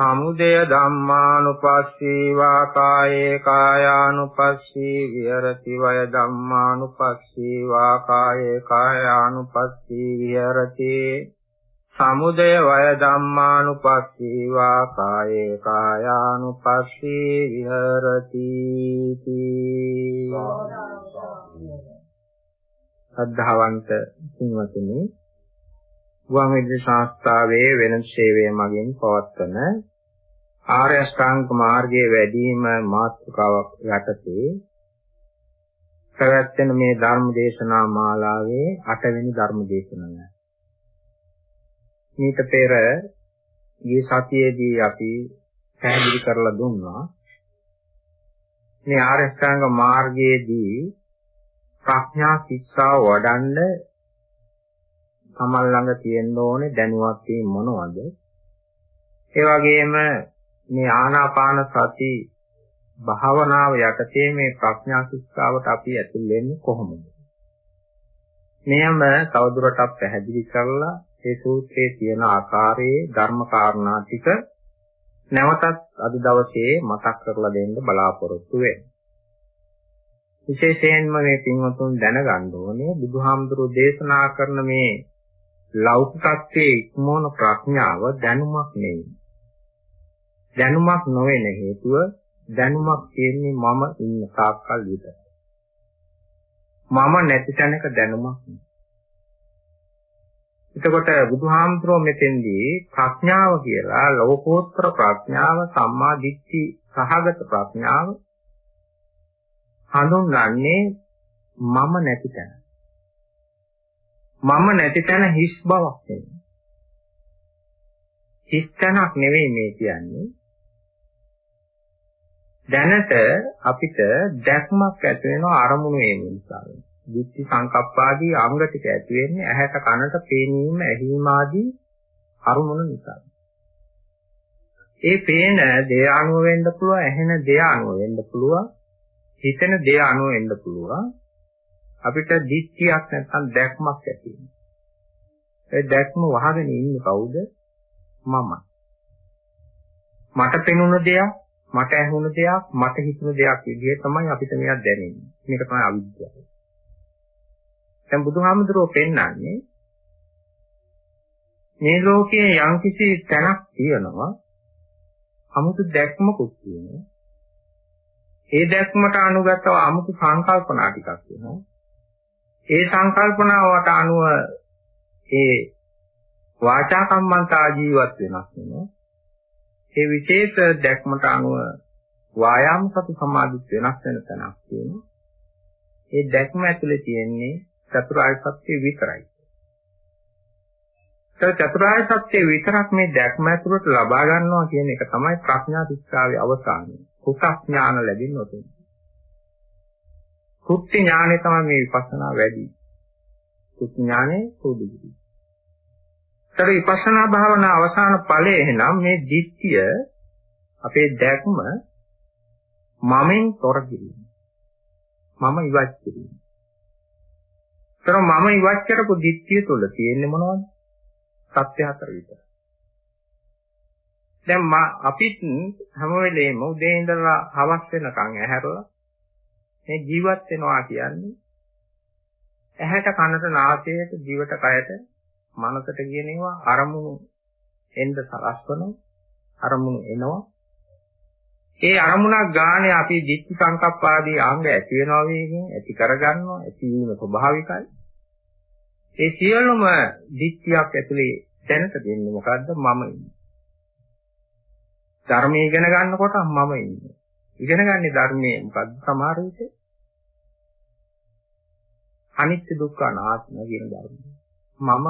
සමුදය ධම්මානුපස්සී වා කායේ කායානුපස්සී විහෙරති වය ධම්මානුපස්සී වා කායේ කායානුපස්සී විහෙරති. සමුදය වය ධම්මානුපස්සී වා කායේ කායානුපස්සී විහෙරති. අද්ධාවන්ත සිංවතුනි ගුවන් විදුලි සංස්ථාවේ වෙනත් සේවය මගින් පවත්වන ආර්ය අෂ්ටාංග මාර්ගයේ වැඩිම මාතෘකාවක් යටතේ පැවැත්වෙන මේ ධර්ම දේශනා මාලාවේ 8 වෙනි ධර්ම දේශනාවයි. මේක පෙර මේ සතියේදී අපි පැහැදිලි කරලා දුන්නා. මේ ආර්ය අෂ්ටාංග මාර්ගයේදී ප්‍රඥා ශික්ෂාව වඩන්න තමන් ළඟ තියෙන්න ඕනේ දැනුවත් වීම මොනවද? ඒ වගේම මේ ආනාපාන සති භාවනාව යටතේ මේ ප්‍රඥා ශික්ෂාවට අපි ඇතුල් වෙන්නේ කොහොමද? මෙයම තවදුරටත් පැහැදිලි කරලා ඒ සූත්‍රයේ තියෙන ආකාරයේ ධර්ම කාරණා ටික නැවතත් අද දවසේ මතක් කරලා දෙන්න බලාපොරොත්තු වෙනවා. විශේෂයෙන්ම මේ පින්වතුන් දැනගන්න ඕනේ බුදුහාමුදුරු දේශනා කරන මේ ලෞකිකත්වයේ ඉක්මෝන ප්‍රඥාව දැනුමක් නෙවෙයි. දැනුමක් නොවන හේතුව දැනුමක් තියෙන්නේ මම ඉන්න තාක්කල් විතරයි. මම නැති තැනක දැනුමක් එතකොට බුදුහාමුදුරුවෝ මෙතෙන්දී ප්‍රඥාව කියලා ලෝකෝත්තර ප්‍රඥාව සම්මා දිට්ඨි සහගත ප්‍රඥාව හඳුන්වන්නේ මම නැති තැන. මම නැති තැන හිස් බවක් නෙවෙයි. හිස් තැනක් නෙවෙයි මේ කියන්නේ. දැනට අපිට දැක්මක් ඇති වෙනවා අරමුණු වීම නිසා. දිට්ඨි සංකප්පාදී අංග ටික ඇති වෙන්නේ ඇහැට කනට පේනීම ඇහිීම ආදී අරමුණු නිසා. ඒ පේන දේ අනුව වෙන්න පුළුවන්, ඇහෙන දේ අනුව වෙන්න පුළුවන්, හිතෙන දේ අනුව වෙන්න පුළුවන්. අපිට දිට්ඨියක් නැත්නම් දැක්මක් ඇති වෙනවා. ඒ දැක්ම වහගෙන ඉන්නේ කවුද? මම. මට පෙනුන දෙයක් මට ඇහුණු දෙයක් මට හිතුණු දෙයක් විදිහේ තමයි අපිට මේක දැනෙන්නේ. මේක තමයි අවිද්‍යාව. දැන් බුදුහාමුදුරුවෝ පෙන්වන්නේ මේ ලෝකයේ යම්කිසි තැනක් තියෙනවා 아무තු දැක්මකුත් තියෙනවා. ඒ දැක්මට අනුගතව 아무තු සංකල්පනා ටිකක් තියෙනවා. ඒ සංකල්පනාවට අනුව ඒ වාචා කම්මන්තා ජීවත් වෙනස් වෙනවා. ඒ විශේෂ දැක්මට අනුව වායාම සති සමාධිත් වෙනස් වෙන තැනක් තියෙනවා. ඒ දැක්ම ඇතුලේ තියෙන්නේ චතුරාර්ය සත්‍ය විතරයි. ඒ චතුරාර්ය සත්‍ය විතරක් මේ දැක්ම ඇතුළට ලබා ගන්නවා කියන එක තමයි ප්‍රඥා ශික්ෂාවේ අවසානය. කුසඥාන ලැබෙන්නේ ඔතන. කුත්ති ඥානෙ තමයි මේ විපස්සනා වැඩි. කුත්ති ඥානෙ සෝදුගිරි. ඒතර විපස්සනා භාවනා අවසාන ඵලය එහෙනම් මේ දිට්ඨිය අපේ දැක්ම මමෙන් තොර කිරීම. මම ඉවත් කිරීම. ඒතර මම ඉවත් කරපු දිට්ඨිය තුළ තියෙන්නේ මොනවද? සත්‍ය හතර විතර. දැන් අපිත් හැම වෙලේම උදේ ඉඳලා හවස් වෙනකන් ඇහැරලා මේ ජීවත් වෙනවා කියන්නේ ඇහැට කනට නාසයට දිවට කයට මනසට කියන ඒවා අරමුණු එන්න සලස්වනවා අරමුණු එනවා ඒ අරමුණක් ගානේ අපි ditthi සංකප්පාදී අංග ඇති වෙනවා වේගෙන් ඇති කරගන්නවා ඇති වීම ස්වභාවිකයි. ඒ සියලුම ditthියක් ඇතුලේ දැනට දෙන්නේ මොකද්ද මම ඉන්නේ. ධර්මයේ ඉගෙන ගන්නකොට මම ඉන්නේ. ඉගෙන ගන්නේ ධර්මයේ මොකද්ද සමහර විට අනිත්‍ය දුක්ඛ අනාත්ම කියන ධර්ම. මම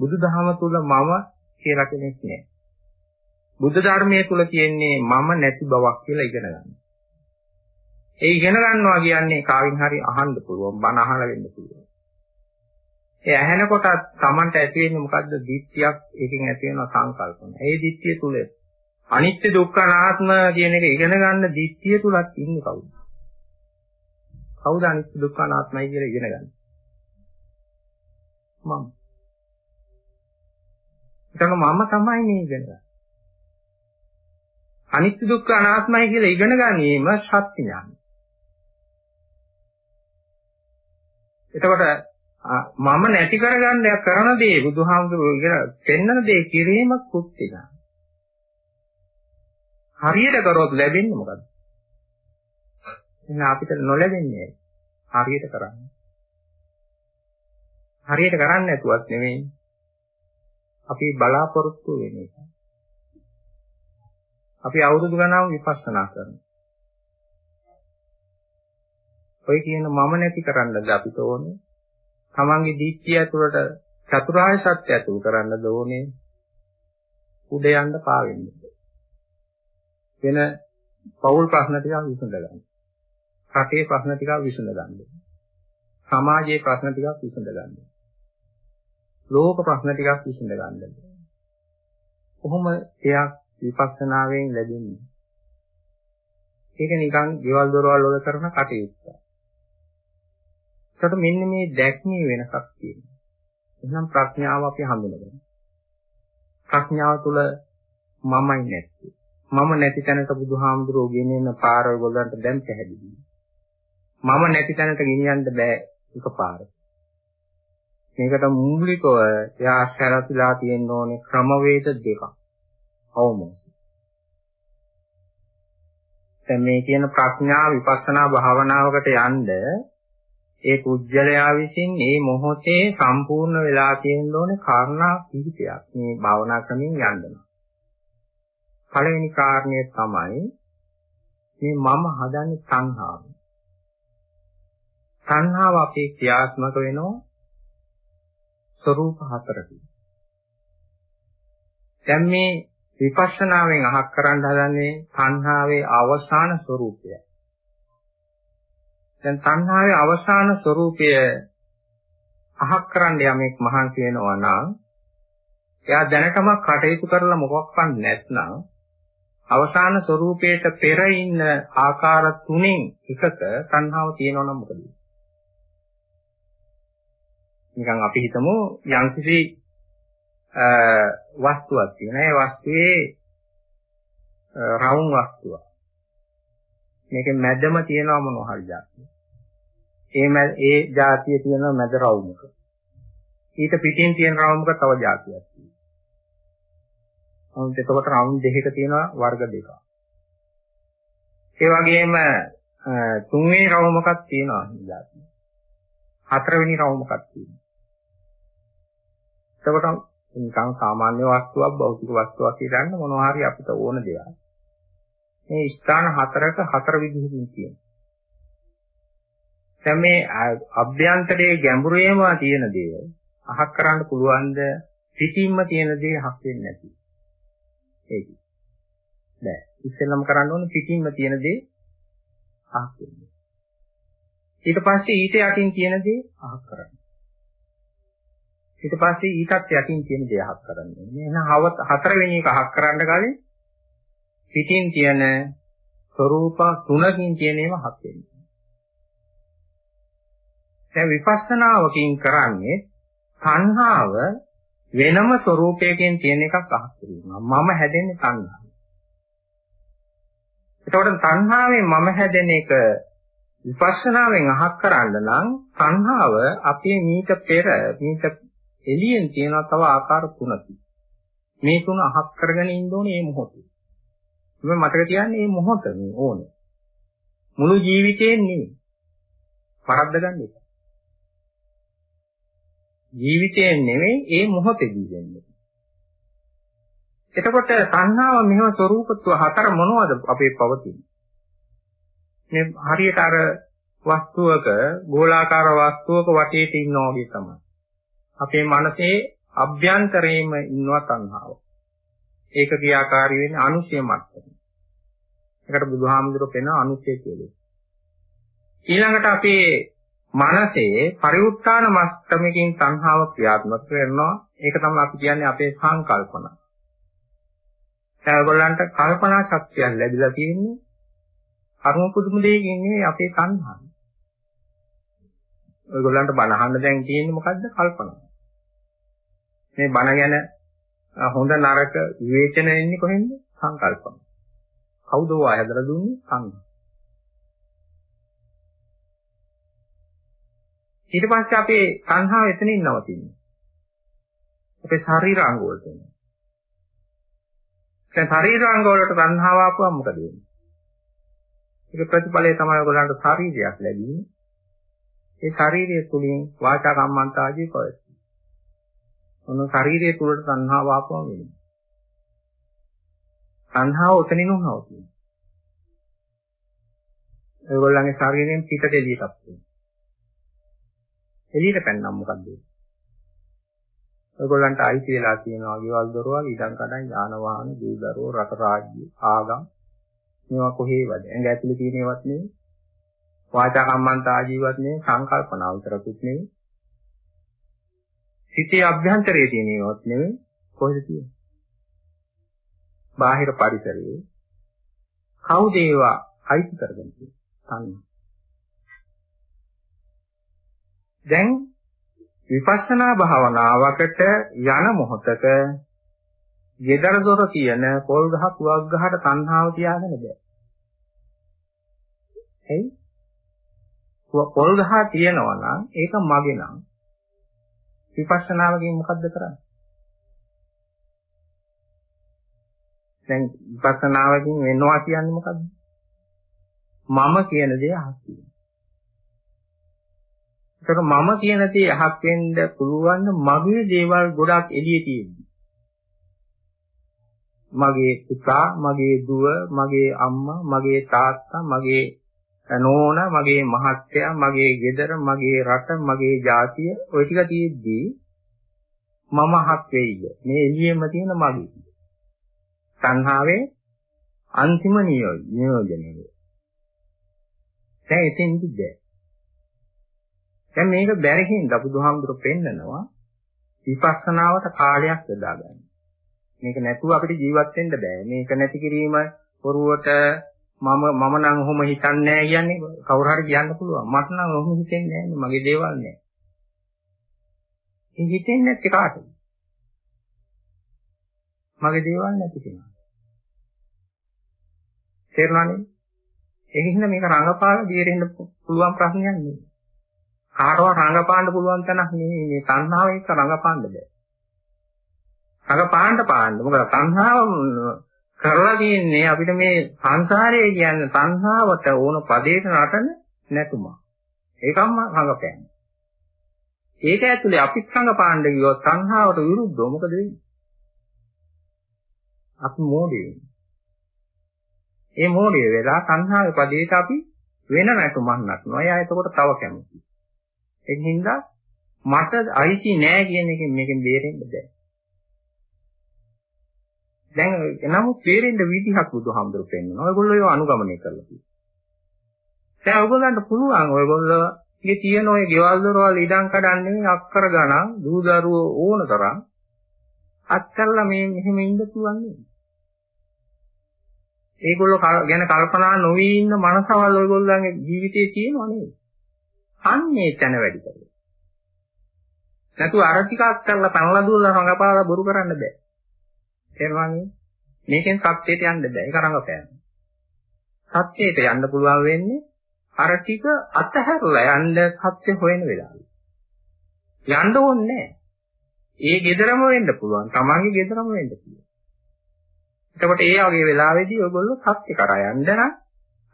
බුදුදහම තුල මම කියලා කෙනෙක් නෑ. බුද්ධ ධර්මයේ තුල තියෙන්නේ මම නැති බවක් කියලා ඉගෙන ගන්න. ඒ ඉගෙන ගන්නවා කියන්නේ කාගෙන් හරි අහන්න පුළුවන්, බණ අහලා වෙන්න පුළුවන්. ඒ ඇහෙනකොට Tamanට ඇති වෙන්නේ මොකද්ද? දිට්ඨියක් ඒකෙන් ඇති වෙන සංකල්පන. ඒ දිට්ඨිය තුල අනිත්‍ය දුක්ඛ අනාත්ම කියන එක ඉගෙන ගන්න දිට්ඨිය තුලත් ඉන්නේ කවුද? කවුද අනිත්‍ය දුක්ඛ අනාත්මයි කියලා ඉගෙන ගන්නේ? මම. එතන මම තමයි මේ ඉගෙන ගන්නේ. අනිත්‍ය දුක්ඛ අනාත්මයි කියලා ඉගෙන ගැනීම සත්‍ය ඥානයි. එතකොට මම නැති කරගන්න කරන දේ බුදුහාමුදුරුවෝ ඉගෙන පෙන්නන දේ කිරීම කුත්තික. හරියට කරොත් ලැබෙන්නේ මොකද්ද? එහෙනම් අපිට නොලැබෙන්නේ හරියට කරන්න. හරියට කරන්නේ නැතුවත් නෙමෙයි. අපි බලාපොරොත්තු වෙන එක. අපි අවුරුදු ගණන් විපස්සනා කරනවා. ඔය කියන මම නැති කරන්නද අපිට ඕනේ? තමන්ගේ දීක්තිය ඇතුළට චතුරාර්ය සත්‍ය ඇතුළු කරන්නද ඕනේ? උඩ යන්න පාවෙන්න. වෙන පෞල් ප්‍රශ්න ටිකක් විසඳ ගන්න. රටේ ප්‍රශ්න ටිකක් විසඳ ගන්න. සමාජයේ ප්‍රශ්න ටිකක් විසඳ ගන්න. ලෝක ප්‍රශ්න ටිකක් විසඳ ගන්න. කොහොම එයක් විපස්සනාවෙන් ලැබෙන්නේ. ඒක නිකන් ගෙවල් දොරවල් වල කරන කටයුත්තක්. ඒකට මෙන්න මේ දැක්මේ වෙනසක් තියෙනවා. එහෙනම් ප්‍රඥාව අපි හඳුනගන්න. ප්‍රඥාව තුළ මමයි නැත්තේ. මම නැති තැනට බුදුහාමුදුරුවෝ ගෙනෙන පාර ඔයගොල්ලන්ට දැන් පැහැදිලියි. මම නැති තැනට ගෙනියන්න බෑ එකපාරට. මේකට මූලිකව එයා ආශ්‍රයලා තියෙන්න ඕනේ ක්‍රමවේද දෙකක්. අවමෝස. දැන් මේ කියන ප්‍රඥා විපස්සනා භාවනාවකට යන්න ඒ කුජලයා විසින් මේ මොහොතේ සම්පූර්ණ වෙලා තියෙන්න ඕනේ කාරණා කිහිපයක් මේ භාවනා ක්‍රමෙන් යන්න. පළවෙනි කාරණය තමයි මේ මම හදන්නේ සංහාව. සංහාව අපේ ක්‍රියාත්මක වෙනවා ස්වરૂප හතරකින්. දැන් මේ විපස්සනාවෙන් අහක් කරන්න හදන්නේ තණ්හාවේ අවසාන ස්වરૂපය. දැන් තණ්හාවේ අවසාන ස්වરૂපය අහක් කරන්න යමෙක් මහන්සි වෙනවා නම් එයා දැනටම කටයුතු කරලා මොකක්වත් නැත්නම් අවසාන ස්වરૂපයට පෙර ඉන්න ආකාර තුනෙන් එකක තණ්හාව තියෙනවා නම් මොකද? නිකන් අපි හිතමු යම්කිසි වස්තුවක් තියෙනවා. ඒ වස්තුවේ රවුම් වස්තුවක්. මේකේ මැදම තියෙනවා මොනවා හරි જાතියක්. ඒ ඒ જાතිය තියෙනවා මැද රවුමක. ඊට පිටින් තියෙන රවුමක තව જાතියක් තියෙනවා. අනිත් එතකොට රවුම් දෙකක තියෙනවා වර්ග දෙකක්. ඒ වගේම තුන්වෙනි රවුමකක් තියෙනවා જાතිය. හතරවෙනි රවුමකක් තියෙනවා. එතකොට නිකන් සාමාන්‍ය වස්තුවක් භෞතික වස්තුවක් කියන්න මොනවා හරි අපිට ඕන දෙයක්. මේ ස්ථාන හතරක හතර විදිහකින් තියෙනවා. දැන් මේ අභ්‍යන්තරයේ ගැඹුරේම තියෙන දේ අහක් කරන්න පුළුවන්ද පිටින්ම තියෙන දේ අහක් වෙන්නේ නැති. ඒක. බෑ. ඉස්සෙල්ලම කරන්න ඕනේ පිටින්ම තියෙන දේ අහක් වෙන්නේ. ඊට පස්සේ ඊට යටින් තියෙන දේ අහක් කරන්න. ඊට පස්සේ ඊටත් යටින් තියෙන දේ අහක් කරන්න ඕනේ. එහෙනම් හතරවෙනි එක අහක් කරන්න කලින් පිටින් තියෙන ස්වરૂප තුනකින් තියෙන ඒවා හත් වෙනවා. දැන් විපස්සනාවකින් කරන්නේ සංහාව වෙනම ස්වરૂපයකින් තියෙන එකක් අහක් කිරීම. මම හැදෙන්නේ සංහාව. එතකොට සංහාවෙන් මම හැදෙන එක විපස්සනාවෙන් අහක් කරන්න නම් සංහාව අපේ මීට පෙර මීට එළියෙන් තියෙනවා තව ආකාර තුනක්. මේ තුන අහක් කරගෙන ඉන්න ඕනේ මේ මොහොතේ. මේ මතක තියාගන්න මේ මොහොත මේ ඕනේ. මුළු ජීවිතේම නෙමෙයි. වරද්ද ගන්න එපා. ජීවිතේ නෙමෙයි ඒ මොහොතේදී වෙන්නේ. එතකොට සංහාව මෙහෙම ස්වરૂපත්ව හතර මොනවද අපේ පවතින? මේ හරියට අර වස්තුවක ගෝලාකාර වස්තුවක වටේට ඉන්නවා වගේ තමයි. අපේ මනසේ අභ්‍යන්තරයේම ඉන්නවා සංහාව. ඒක ක්‍රියාකාරී වෙන්නේ අනුශය මට්ටමේ. ඒකට බුදුහාමුදුරුවෝ පෙන අනුශය කියලා. ඊළඟට අපේ මනසේ පරිඋත්ථාන මට්ටමකින් සංහාව ක්‍රියාත්මක වෙනවා. ඒක තමයි අපි කියන්නේ අපේ සංකල්පන. දැන් ඔයගොල්ලන්ට කල්පනා ශක්තියක් ලැබිලා තියෙන්නේ කර්ම පුදුම දෙයකින් නෙවෙයි අපේ සංහාව. ඔයගොල්ලන්ට බණ අහන්න දැන් තියෙන්නේ මොකද්ද කල්පනා. මේ බණ ගැන හොඳ නරක විවේචන එන්නේ කොහෙන්ද? සංකල්පන. කවුද ඔය හැදලා දුන්නේ? සංඝ. ඊට පස්සේ අපේ සංහාව එතනින් නවතින්නේ. අපේ ශරීරාංග වලට එන්නේ. දැන් ශරීරාංග වලට සංහාව ආපුවම මොකද වෙන්නේ? ඒක ප්‍රතිඵලය තමයි ඔයගොල්ලන්ට ශරීරයක් ලැබෙන්නේ. ඒ ශරීරය තුලින් වාචා කම්මන්තාදී පවතී. මොන ශරීරය තුලට සංහාව ආපුවම වෙන්නේ. සංහාව උතනින් උනවතියි. ඔයගොල්ලන්ගේ ශරීරයෙන් පිටට එළියටත් වෙනවා. එළියට පැන්නම් මොකද්ද වෙන්නේ? ඔයගොල්ලන්ට අයිති වෙලා තියෙනවා ගෙවල් දොරවල් ඉඩම් කඩම් යාන වාහන දූ දරුවෝ රට රාජ්‍ය ආගම් මේවා කොහේවද ඇඟ ඇතුලේ තියෙන ඒවාත් නෙවෙයි වාචා කම්මන්ත ආජීවත් නෙවෙයි සංකල්පනා විතරකුත් නෙවෙයි සිතේ අභ්‍යන්තරයේ තියෙන ඒවාත් නෙවෙයි කොහෙද තියෙන්නේ? බාහිර පරිසරයේ. කවුද ඒවා අයිති කරගෙන තියෙන්නේ? දැන් විපස්සනා භාවනාවකට යන මොහොතක ගෙදර දොර තියෙන පොල් ගහ පුවක් ගහට තණ්හාව තියාගෙන බෑ. එයි? පොල් ගහ තියෙනවා නම් ඒක මගේ නම්. විපස්සනාවකින් මොකද්ද කරන්නේ? දැන් විපස්සනාවකින් වෙනවා කියන්නේ මොකද්ද? මම කියන දේ අහස් ඒක මම කියන දේ අහක් වෙන්න පුළුවන් මගේ දේවල් ගොඩක් එළියේ තියෙනවා. මගේ පුතා, මගේ දුව, මගේ අම්මා, මගේ තාත්තා, මගේ නෝනා, මගේ මහත්තයා, මගේ ගෙදර, මගේ රට, මගේ ජාතිය ඔය ටික තියෙද්දී මම අහක් වෙයිද? මේ එළියෙම තියෙන මගේ. සංහාවේ අන්තිම නියෝජනය. දැන් එතෙන්දි බෑ. දැන් මේක බැරි හින්දා බුදුහාමුදුරුවෝ පෙන්නනවා විපස්සනාවට කාලයක් යොදා ගන්න. මේක නැතුව අපිට ජීවත් වෙන්න බෑ. මේක නැති කිරීම පොරුවට මම මම නම් ඔහොම හිතන්නේ නැහැ කියන්නේ කවුරු හරි කියන්න පුළුවන්. මට නම් ඔහොම හිතෙන්නේ නැහැ මගේ දේවල් නෑ. ඒ හිතෙන්නේ නැති කාටද? මගේ දේවල් නැති කෙනා. තේරුණානේ? ඒකින්ද මේක රංගපාල දියෙන්න පුළුවන් ප්‍රශ්නයක් නෙවෙයි. කාටවත් රඟපාන්න පුළුවන් තැනක් නෙමෙයි මේ තණ්හාව එක්ක රඟපාන්න බෑ. රඟපාන්න පාන්න. මොකද තණ්හාව කරලා තියෙන්නේ අපිට මේ සංසාරයේ කියන්නේ තණ්හාවට ඕන පදේට නටන නැතුම. ඒකම රඟපෑන්නේ. ඒක ඇතුලේ අපිත් රඟපාන්න ගියොත් තණ්හාවට විරුද්ධව මොකද වෙන්නේ? අපි මොඩේ වෙන්නේ. ඒ මොඩේ වෙලා තණ්හාවේ පදේට අපි වෙන නැතුමක් නටනවා. එයා එතකොට තව කැමතියි. ඒ හින්දා මට අයිති නෑ කියන එකෙන් මේකෙන් බේරෙන්න බෑ. දැන් නමුත් බේරෙන්න විදිහක් බුදුහාමුදුරු පෙන්වනවා. ඔයගොල්ලෝ ඒව අනුගමනය කරලා තියෙනවා. දැන් ඔයගොල්ලන්ට පුළුවන් ඔයගොල්ලෝ ඉතින් තියෙන ඔය ගෙවල් දොරවල් ඉඩම් කඩන්නේ අක්කර ගණන් දූ දරුවෝ ඕන තරම් අත්කරලා මේ මෙහෙම ඉන්න පුළුවන් නේද? ඒගොල්ලෝ ගැන කල්පනා නොවි ඉන්න මනසවල් ඔයගොල්ලන්ගේ ජීවිතේ තියෙනව නේද? අන්නේ තැන වැඩි කරගන්න. නැතු අර ටිකක් කරලා පැනලා දුවලා රඟපාලා බොරු කරන්න බෑ. තේරුණානේ? මේකෙන් සත්‍යයට යන්න බෑ. ඒක රඟපෑම. සත්‍යයට යන්න පුළුවන් වෙන්නේ අර ටික අතහැරලා යන්න සත්‍ය හොයන වෙලාවේ. යන්න ඕනේ ඒ gederම වෙන්න පුළුවන්. තමන්ගේ gederම වෙන්න පුළුවන්. එතකොට ඒ වගේ වෙලාවෙදී ඔයගොල්ලෝ සත්‍ය කරා යන්න නම්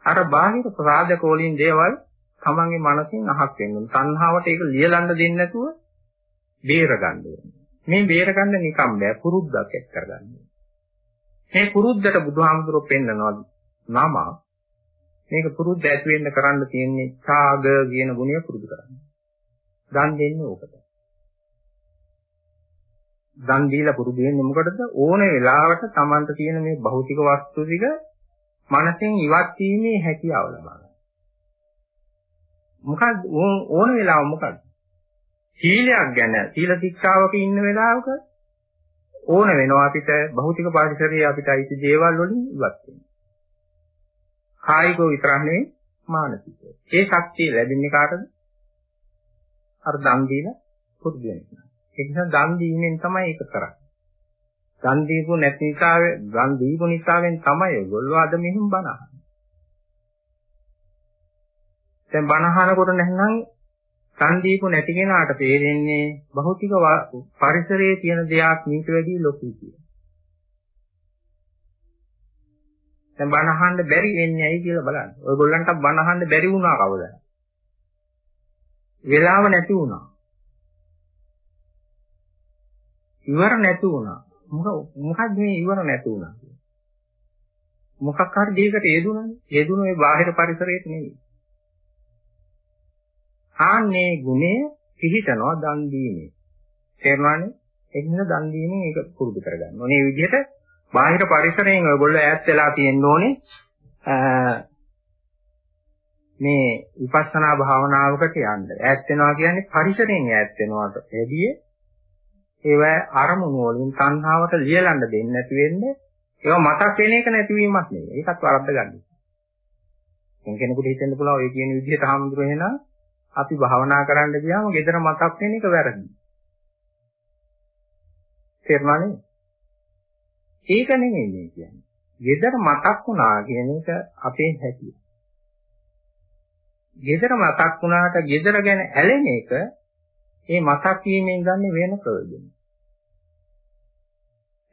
අර බාහිර ප්‍රාදක වලින් දේවල් තමන්ගේ මනසින් අහක් වෙන්න ඕන. සංහාවට ඒක ලියලන්න දෙන්නේ නැතුව බේර ගන්න ඕනේ. මේ බේර ගන්න නිකම් බෑ පුරුද්දක් එක් කරගන්න. මේ පුරුද්දට බුදුහාමුදුරුවෝ පෙන්නනවා නම මේක පුරුද්ද ඇති වෙන්න කරන්න තියෙන්නේ ඡාග කියන ගුණය පුරුදු කරන්න. දන් දෙන්නේ ඕකට. දන් දීලා පුරුදු වෙන්නේ මොකටද? ඕන වෙලාවට Tamanට තියෙන මේ භෞතික වස්තු ටික මනසෙන් ඉවත් වීමේ හැකියාව ලබා ගන්න. මොකද ඕන වෙලාව මොකද? සීලයක් ගැන සීල ශික්ෂාවක ඉන්න වෙලාවක ඕන වෙනවා අපිට භෞතික පරිසරයේ අපිට අයිති දේවල් වලින් ඉවත් වෙන්න. කායිකව විතරක් නෙවෙයි මානසිකව. ඒ ශක්තිය ලැබෙන්නේ කාටද? අර දන් දීලා පුරුදු වෙන කෙනා. ඒ නිසා දන් දීමෙන් තමයි ඒක කරන්නේ. දන් දීපු නැති නිසා දන් දීපු නිසාවෙන් තමයි ඔයගොල්ලෝ අද මෙහෙම බණ අහන්නේ. දැන් බණ අහනකොට නැත්නම් දන් දීපු නැති කෙනාට තේරෙන්නේ භෞතික පරිසරයේ තියෙන දෙයක් මීට වැඩිය ලොකුයි කියලා. දැන් බණ අහන්න බැරි වෙන්නේ ඇයි කියලා බලන්න. ඔයගොල්ලන්ට බණ අහන්න බැරි වුණා කවදාද? වෙලාව නැති වුණා. ඉවර නැති වුණා. මොකද මොකක්ද මේ ඉවර නැති වුණා කියන්නේ? මොකක් හරි දෙයකට හේදුණානේ. හේදුණු ඒ බාහිර පරිසරයට නෙවෙයි. ආන්නේ ගුණය පිහිටනවා දන් දීමේ. තේරුණානේ? ඒක නිසා දන් දීමෙන් ඒක පුරුදු කරගන්න ඕනේ. මේ විදිහට බාහිර පරිසරයෙන් ඔයගොල්ලෝ ඈත් වෙලා තියෙන්න ඕනේ. මේ විපස්සනා භාවනාවකට යන්න. ඈත් වෙනවා කියන්නේ පරිසරයෙන් ඈත් වෙනවාට වැඩිය ඒවා අරමුණු වලින් සංහාවට ලියලන්න දෙන්නේ නැති වෙන්නේ ඒවා මතක් වෙන එක නැතිවීමක් නෙවෙයි. ඒකත් වරද්ද ගන්න. දැන් කෙනෙකුට හිතෙන්න පුළුවන් ඔය කියන විදිහට හාමුදුරුවෝ එහෙනම් අපි භාවනා කරන්න ගියාම gedara මතක් වෙන එක වැරදි. තේරුණානේ? ඒක නෙමෙයි මේ කියන්නේ. gedara මතක් වුණා කියන එක අපේ හැකිය. gedara මතක් වුණාට gedara ගැන ඇලෙන එක ඒ මතක් වීමෙන් ගන්න වෙන ප්‍රයෝජන.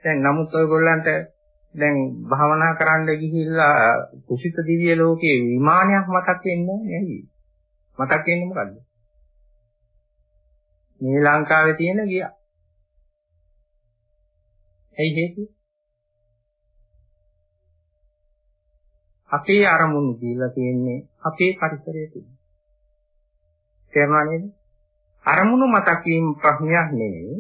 දැන් නමුත් ඔයගොල්ලන්ට දැන් භාවනා කරන්න ගිහිල්ලා කුසිත දිව්‍ය ලෝකයේ විමානයක් මතක් වෙන්නේ නැහැ මතක් වෙන්නේ මොකද්ද? මේ ලංකාවේ තියෙන ගියා. ඇයි හේතුව? අපේ අරමුණු දීලා තියෙන්නේ අපේ පරිසරයේ තුල. තේරුණා නේද? අරමුණු මතක් වීම ප්‍රශ්නයක් නෙවෙයි.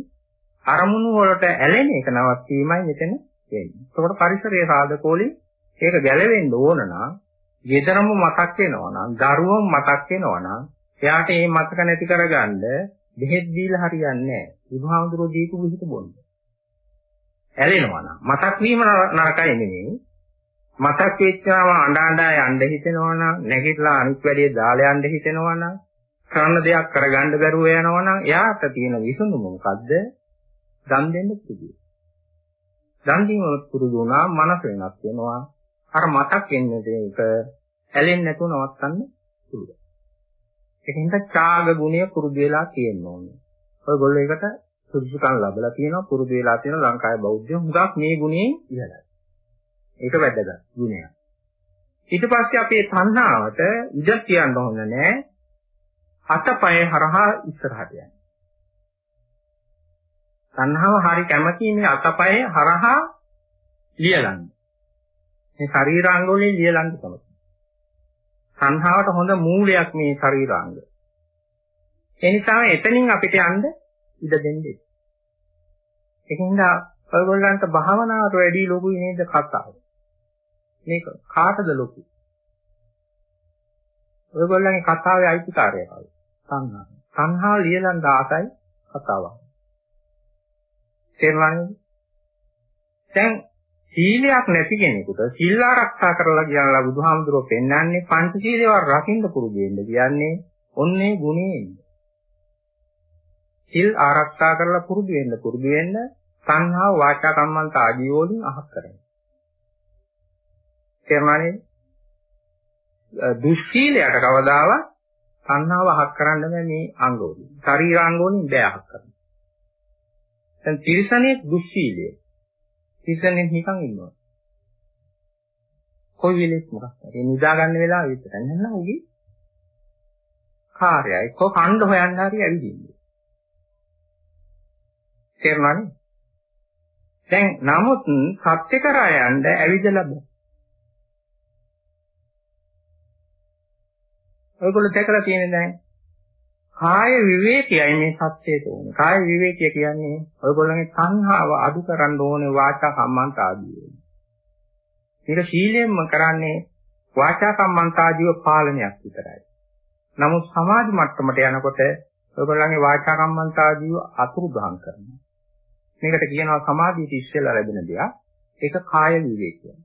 අරමුණු වලට ඇලෙන එක නවත්වීමයි මෙතන වෙන්නේ. ඒකට පරිසරයේ සාධකෝලින් ඒක ගැලවෙන්න ඕන නම් ගෙදරම මතක් වෙනවා නම් දරුවම මතක් වෙනවා නම් එයාට මේ මතක නැති කරගන්න බෙහෙත් දීලා හරියන්නේ නැහැ. විභාඳුරෝ දීපු විහිිත බොන්න. ඇලෙනවා නම් මතක් වීම නරකයි නෙමෙයි. මතක් වෙච්චාම අඬ අඬ යන්න හිතෙනවා නම් නැගිටලා අනිත් වැඩේ දාලා යන්න හිතෙනවා නම් කරන්න දෙයක් කරගන්න බැරුව යනවා නම් එයාට තියෙන විසඳුම මොකද්ද? දන් දෙන්න පුදුයි. දන් දීම පුරුදු වුණා මනස වෙනස් වෙනවා. අර මතක් වෙන්නේ ඒක ඇලෙන්නේ නැතුව නවත්තන්න පුළුවන්. ඒකින්ද ඡාග ගුණය පුරුදු වෙලා තියෙන්න ඕනේ. ඔයගොල්ලෝ ඒකට සුදුසුකම් ලැබලා තියෙනවා පුරුදු වෙලා තියෙන ලංකාවේ බෞද්ධයෝ හුඟක් මේ ගුණයෙන් ඉහළයි. ඒක වැදගත් ගුණයක්. ඊට පස්සේ අපේ තණ්හාවට ඉඩ තියන්න හොඳ නැහැ. අතපය හරහා ඉස්සරහට යන්න. තණ්හාව හරි කැමති මේ අතපය හරහා ලියලන්න. මේ ශරීරාංග වලින් ලියලන්න තමයි. සංහාවට හොඳ මූලයක් මේ ශරීරාංග. ඒ නිසා එතනින් අපිට යන්න ඉඩ දෙන්නේ. ඒකින්ද ඔයගොල්ලන්ට භාවනාවට වැඩි ලොකුයි නේද කතාව. මේක කාටද ලොකු? ඔයගොල්ලන්ගේ කතාවේ අයිතිකාරය කවුද? සංහා. සංහා ලියලන් දාසයි කතාවක්. තේරුණාද? දැන් සීලයක් නැති කෙනෙකුට සිල් ආරක්ෂා කරලා කියනවා බුදුහාමුදුරුවෝ පෙන්වන්නේ පංචශීලයව රකින්න පුරුදු වෙන්න කියන්නේ ඔන්නේ ගුණේ. සිල් ආරක්ෂා කරලා පුරුදු වෙන්න පුරුදු වෙන්න සංහා වාචා කම්මන්ත ආදී වලින් අහක් කරනවා. තේරුණානේ? දුස්සීලයට කවදාවත් සංහාව අහක් කරන්න බෑ මේ අංග වලින්. ශරීරාංග වලින් බෑ අහක් කරන්න. දැන් තිරසනේ දුස්සීලය තිසරණෙන් නිකන් ඉන්නවා. කොයි වෙලෙත් මොකක් හරි. නිදා ගන්න වෙලාව විතරයි. නේද උගේ කාර්යය. එක්ක කණ්ඩ හොයන්න හරි ඇවිදින්නේ. තේරුණානේ? දැන් නමුත් සත්‍ය කරා යන්න ඇවිදලා බෑ. ඔයගොල්ලෝ දැකලා තියෙන දැන් කාය විවේකයයි මේ සත්‍යයට ඕනේ. කාය විවේකය කියන්නේ ඔයගොල්ලන්ගේ සංහාව අඩු කරන්න ඕනේ වාචා කම්මන්ත ආදී. මේක සීලයෙන්ම කරන්නේ වාචා කම්මන්ත ආදීව පාලනයක් විතරයි. නමුත් සමාධි මට්ටමට යනකොට ඔයගොල්ලන්ගේ වාචා කම්මන්ත ආදීව අතුරුදහන් කරනවා. මේකට කියනවා සමාධියට ඉස්සෙල්ලා ලැබෙන දෙයක්. ඒක කාය විවේකය.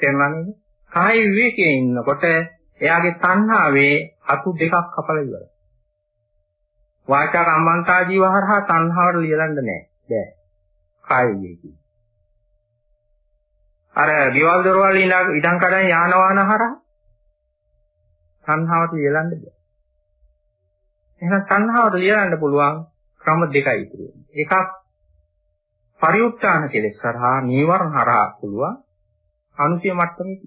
තේරුණා නේද? කාය විවේකයේ ඉන්නකොට එයාගේ තණ්හාවේ අතු දෙකක් කපලා ඉවරයි. වාචා කම්මන්තාජීව හරහා තණ්හාවට ලියලන්න නෑ. බෑ. කාය විවේකී. අර ගෙවල් දොරවල් ඉඩම් කඩන් යාන වාහන හරහා තණ්හාවට ලියලන්න බෑ. එහෙනම් තණ්හාවට ලියලන්න පුළුවන් ක්‍රම දෙකයි තියෙන්නේ. එකක් පරිඋත්ථාන කෙලෙස් හරහා නීවරණ හරහා පුළුවන් අනුසය මට්ටමේ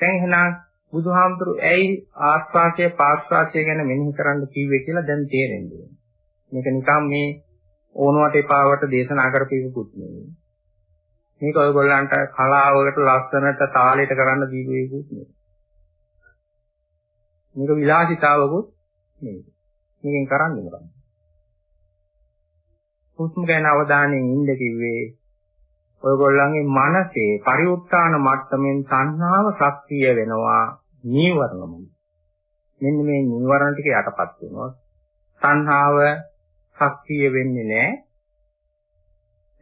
දැන් එහෙනම් බුදුහාමුදුරු ඇයි ආස්වාසය පාස්වාසය ගැන මෙනෙහි කරන්න කිව්වේ කියලා දැන් තේරෙන්නේ. මේක නිකම් මේ ඕනවට එපාවට දේශනා කරපේකුත් නෙවෙයි. මේක ඔයගොල්ලන්ට කලාවකට ලස්සනට තාලෙට කරන්න දීපේකුත් නෙවෙයි. මේක විලාසිතාවකුත් නෙවෙයි. මේකෙන් කරන්නේ මොකක්ද? හුස්ම ගැන අවධානයෙන් ඉන්න කිව්වේ ඔයගොල්ලන්ගේ මනසේ පරිඋත්ථාන මට්ටමින් සංහාව ශක්තිය වෙනවා නීවරණම. මෙන්න මේ නීවරණ ටික යටපත් වෙනවා. සංහාව ශක්තිය වෙන්නේ නැහැ.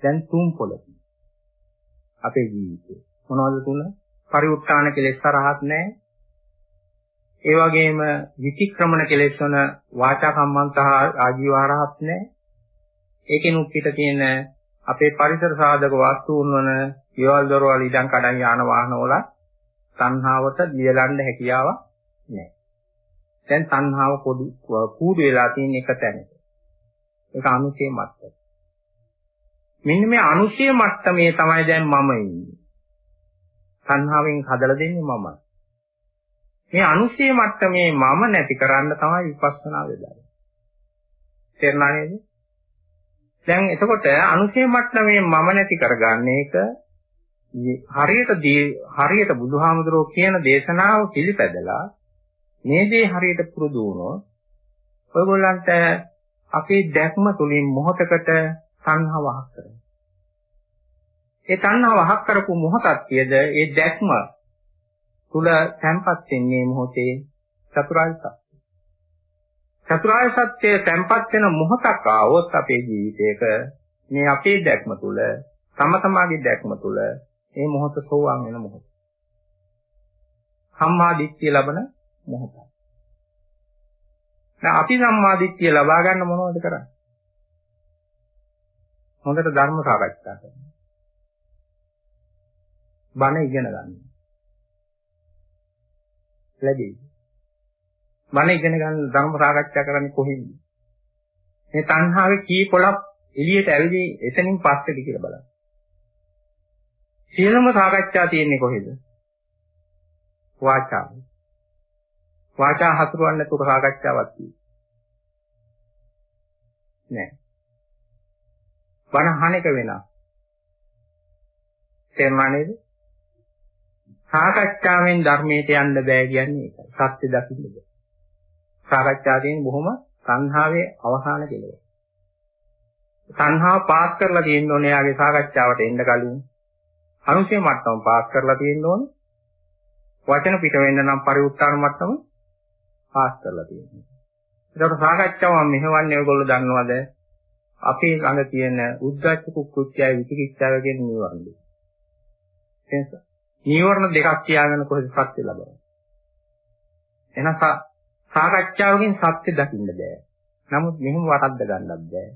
දැන් තුන් පොළක. අපේ ජීවිතේ මොනවද තුන? පරිඋත්ථාන කෙලෙස් තරහක් නැහැ. ඒ වගේම විතික්‍රමණ කෙලෙස් වන වාචා කම්මන්තහ ආජීවහරහත් නැහැ. ඒකෙනුත් පිට තියෙන අපේ පරිසර සාධක වස්තුන් වන ඊවල් දොරවල් ඉඩම් කඩන් යාන වාහන වල තණ්හාවට ලියලන්න හැකියාවක් නැහැ. දැන් තණ්හාව පොඩි කූඩු වෙලා තියෙන එක තැනක. ඒක අනුශේ මට්ටම. මෙන්න මේ අනුශේ මට්ටමේ තමයි දැන් මම ඉන්නේ. තණ්හාවෙන් හදලා දෙන්නේ මම. මේ අනුශේ මට්ටමේ මම නැති කරන්න තමයි විපස්සනා වෙන්නේ. තේරුණා නේද? දැන් එතකොට අනුසය මට්ටමේ මම නැති කරගන්න එක හරියට හරියට බුදුහාමුදුරුවෝ කියන දේශනාව පිළිපැදලා මේ දේ හරියට පුරුදු වුණොත් ඔයගොල්ලන්ට අපේ දැක්ම තුලින් මොහතකට තණ්හාව වහක් කරනවා. ඒ තණ්හාව වහක් කරපු මොහොතක් කියද ඒ දැක්ම තුල තැම්පත් වෙන්නේ මොහොතේ චතුරාර්ය සත්‍ය. චතුරාර්ය සත්‍ය තැම්පත් වෙන මොහොතක් ආවොත් අපේ ජීවිතයක මේ අපේ දැක්ම තුළ තම තමාගේ දැක්ම තුළ මේ මොහොත සෝවාන් වෙන මොහොත. සම්මා දිට්ඨිය ලබන මොහොත. දැන් අපි සම්මා දිට්ඨිය ලබා ගන්න මොනවද කරන්නේ? හොඳට ධර්ම සාකච්ඡා කරනවා. බණ ඉගෙන ගන්න. ලැබෙයි. බණ ඉගෙන ගන්න ධර්ම සාකච්ඡා කරන්නේ කොහෙන්ද? මේ තණ්හාවේ කී පොලක් එළියට ඇවිදී එතනින් පස්සේද කියලා බලන්න. සියලුම සාකච්ඡා තියෙන්නේ කොහෙද? වාචාව. වාචා හසුරවන්න නැතුව සාකච්ඡාවක් තියෙන්නේ. නෑ. බණ අහන එක වෙනවා. තේරුණා නේද? සාකච්ඡාවෙන් ධර්මයට යන්න බෑ කියන්නේ ඒකයි. සත්‍ය දකින්න බෑ. සාකච්ඡා තියෙන බොහොම සංහාවේ අවසාන කෙලවර. සංහාව පාස් කරලා තියෙන්න ඕනේ යාගේ සාකච්ඡාවට එන්න කලින්. අනුශේ මට්ටම පාස් කරලා තියෙන්න ඕනේ. වචන පිට වෙන්න නම් පරිඋත්තරණ මට්ටම පාස් කරලා තියෙනවා. ඒකට සාකච්ඡාව මම මෙහෙවන්නේ ඔයගොල්ලෝ දන්නවද? අපේ ළඟ තියෙන උද්දච්ච කුක්කුච්චය විචිකිච්ඡාව කියන නීවරණ දෙක. එතන නීවරණ දෙකක් තියාගෙන කොහෙද සත්‍ය ලබන්නේ? එහෙනම් සාකච්ඡාවකින් සත්‍ය දකින්න බෑ. නමුත් මෙහෙම වරද්ද ගන්නත් බෑ.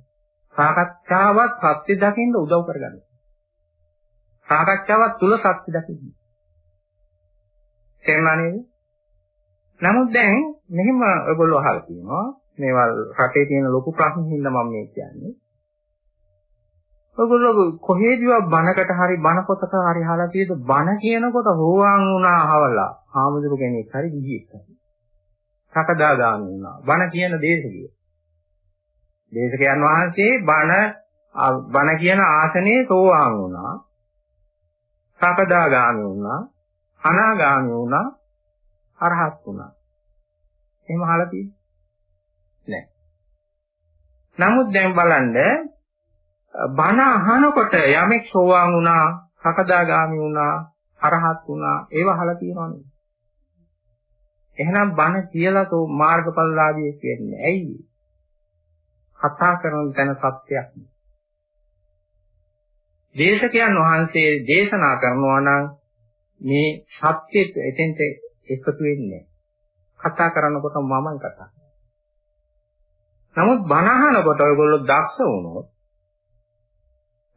සාකච්ඡාවත් සත්‍ය දකින්න උදව් කරගන්න. සාකච්ඡාවත් තුල සත්‍ය දකින්න. තේරුණා නේද? නමුත් දැන් මෙහෙම ඔයගොල්ලෝ අහලා තියෙනවා මේවල් රටේ තියෙන ලොකු ප්‍රශ්න හින්දා මම මේ කියන්නේ. ඔයගොල්ලෝ කොහේදීවත් බණකට හරි බණ පොතක හරි අහලා තියෙද බණ කියනකොට හොවාන් වුණා අහවලා ආමුදුරු කෙනෙක් හරි ගිහියෙක් හරි. සකදාගාමී වුණා. බණ කියන දේශකිය. දේශකයන් වහන්සේ බණ බණ කියන ආසනේ සෝවාන් වුණා. සකදාගාමී වුණා. අනාගාමී වුණා. අරහත් වුණා. එහෙම අහලා තියෙන්නේ නමුත් දැන් බලන්න බණ අහනකොට යමෙක් සෝවාන් වුණා, සකදාගාමි වුණා, අරහත් වුණා, ඒව අහලා තියෙනවනේ. එහෙනම් බණ කියලා තෝ මාර්ගඵලලාභියෙක් කියන්නේ ඇයි? කතා කරන තැන සත්‍යයක් නේ. දේශකයන් වහන්සේ දේශනා කරනවා නම් මේ සත්‍යෙත් එතෙන්ට එකතු වෙන්නේ කතා කරනකොට මමයි කතා නමුත් බණ අහනකොට ඔයගොල්ලෝ දක්ෂ වුණොත්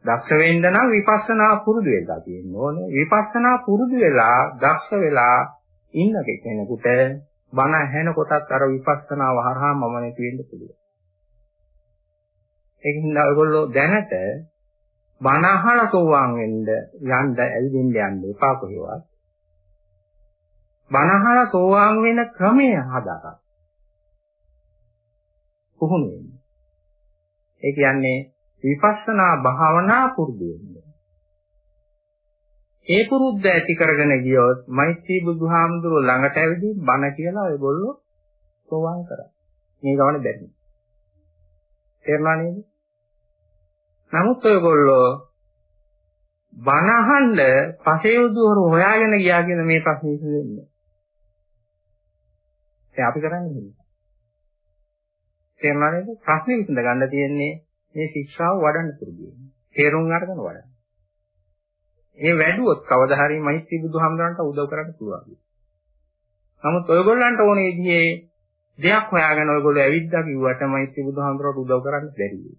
දක්ෂ වෙන්න නම් විපස්සනා පුරුදු වෙලා තියෙන්න ඕනේ. විපස්සනා පුරුදු වෙලා දක්ෂ වෙලා ඉන්න කෙනෙකුට බණ ඇහෙනකොටත් අර විපස්සනාව හරහා මම නැති වෙන්න පුළුවන්. ඒකින්ද ඔයගොල්ලෝ දැනට බණ අහලා සෝවාන් වෙන්න යන්න ඇවිදින්න යන්න එපා කොහෙවත්. බණ අහලා සෝවාන් වෙන ක්‍රමය හදාගන්න. කොහොමද? ඒ කියන්නේ විපස්සනා භාවනා පුරුදු වෙන්න. ඒ පුරුද්ද ඇති කරගෙන ගියොත් මෛත්‍රී බුදුහාමුදුරුව ළඟට ඇවිදින් බණ කියලා ඔයගොල්ලෝ සෝවාන් කරා. මේ ගමන බැරි. තේරුණා නේද? නමුත් ඔයගොල්ලෝ බණ අහන්න පසේ උදුවරු හොයාගෙන ගියා කියන මේ ප්‍රශ්නේ ඉතිරෙන්නේ. ඒ අපි කරන්නේ නෙමෙයි. තේරුණා නේද? ප්‍රශ්නේ විසඳ ගන්න තියෙන්නේ මේ ශික්ෂාව වඩන්න පුරුදු වෙන්න. තේරුම් අරගෙන වඩන්න. ඒ වැඩුවොත් කවදා හරි මෛත්‍රී බුදුහාමුදුරන්ට උදව් කරන්න පුළුවන්. නමුත් ඔයගොල්ලන්ට ඕනේ විදිහේ දෙයක් හොයාගෙන ඔයගොල්ලෝ ඇවිද්දා කිව්වට මෛත්‍රී බුදුහාමුදුරට උදව් කරන්න බැරි වෙයි.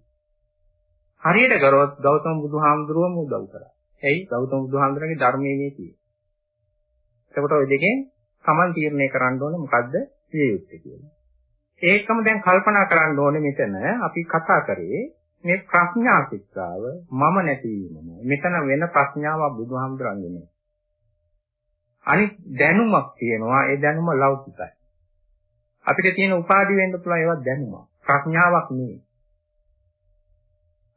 හරියට කරොත් ගෞතම බුදුහාමුදුරුවම උදව් කරා. එයි ගෞතම බුදුහාමුදුරන්ගේ ධර්මයේ මේ තියෙන්නේ. එතකොට ওই දෙකෙන් Taman තීරණය කරන්න ඕනේ මොකද්ද සිය යුත්තේ කියලා. ඒකම දැන් කල්පනා කරන්න ඕනේ මෙතන අපි කතා කරේ මේ ප්‍රඥා ශික්ෂාව මම නැතිවීම මෙතන වෙන ප්‍රඥාවක් බුදුහාමුදුරන්ගේ නේ. අනිත් දැනුමක් තියෙනවා ඒ දැනුම ලෞකිකයි. අපිට තියෙන උපාදි වෙන්න පුළුවන් ඒවා දැනුමක්. ප්‍රඥාවක් නෙවෙයි.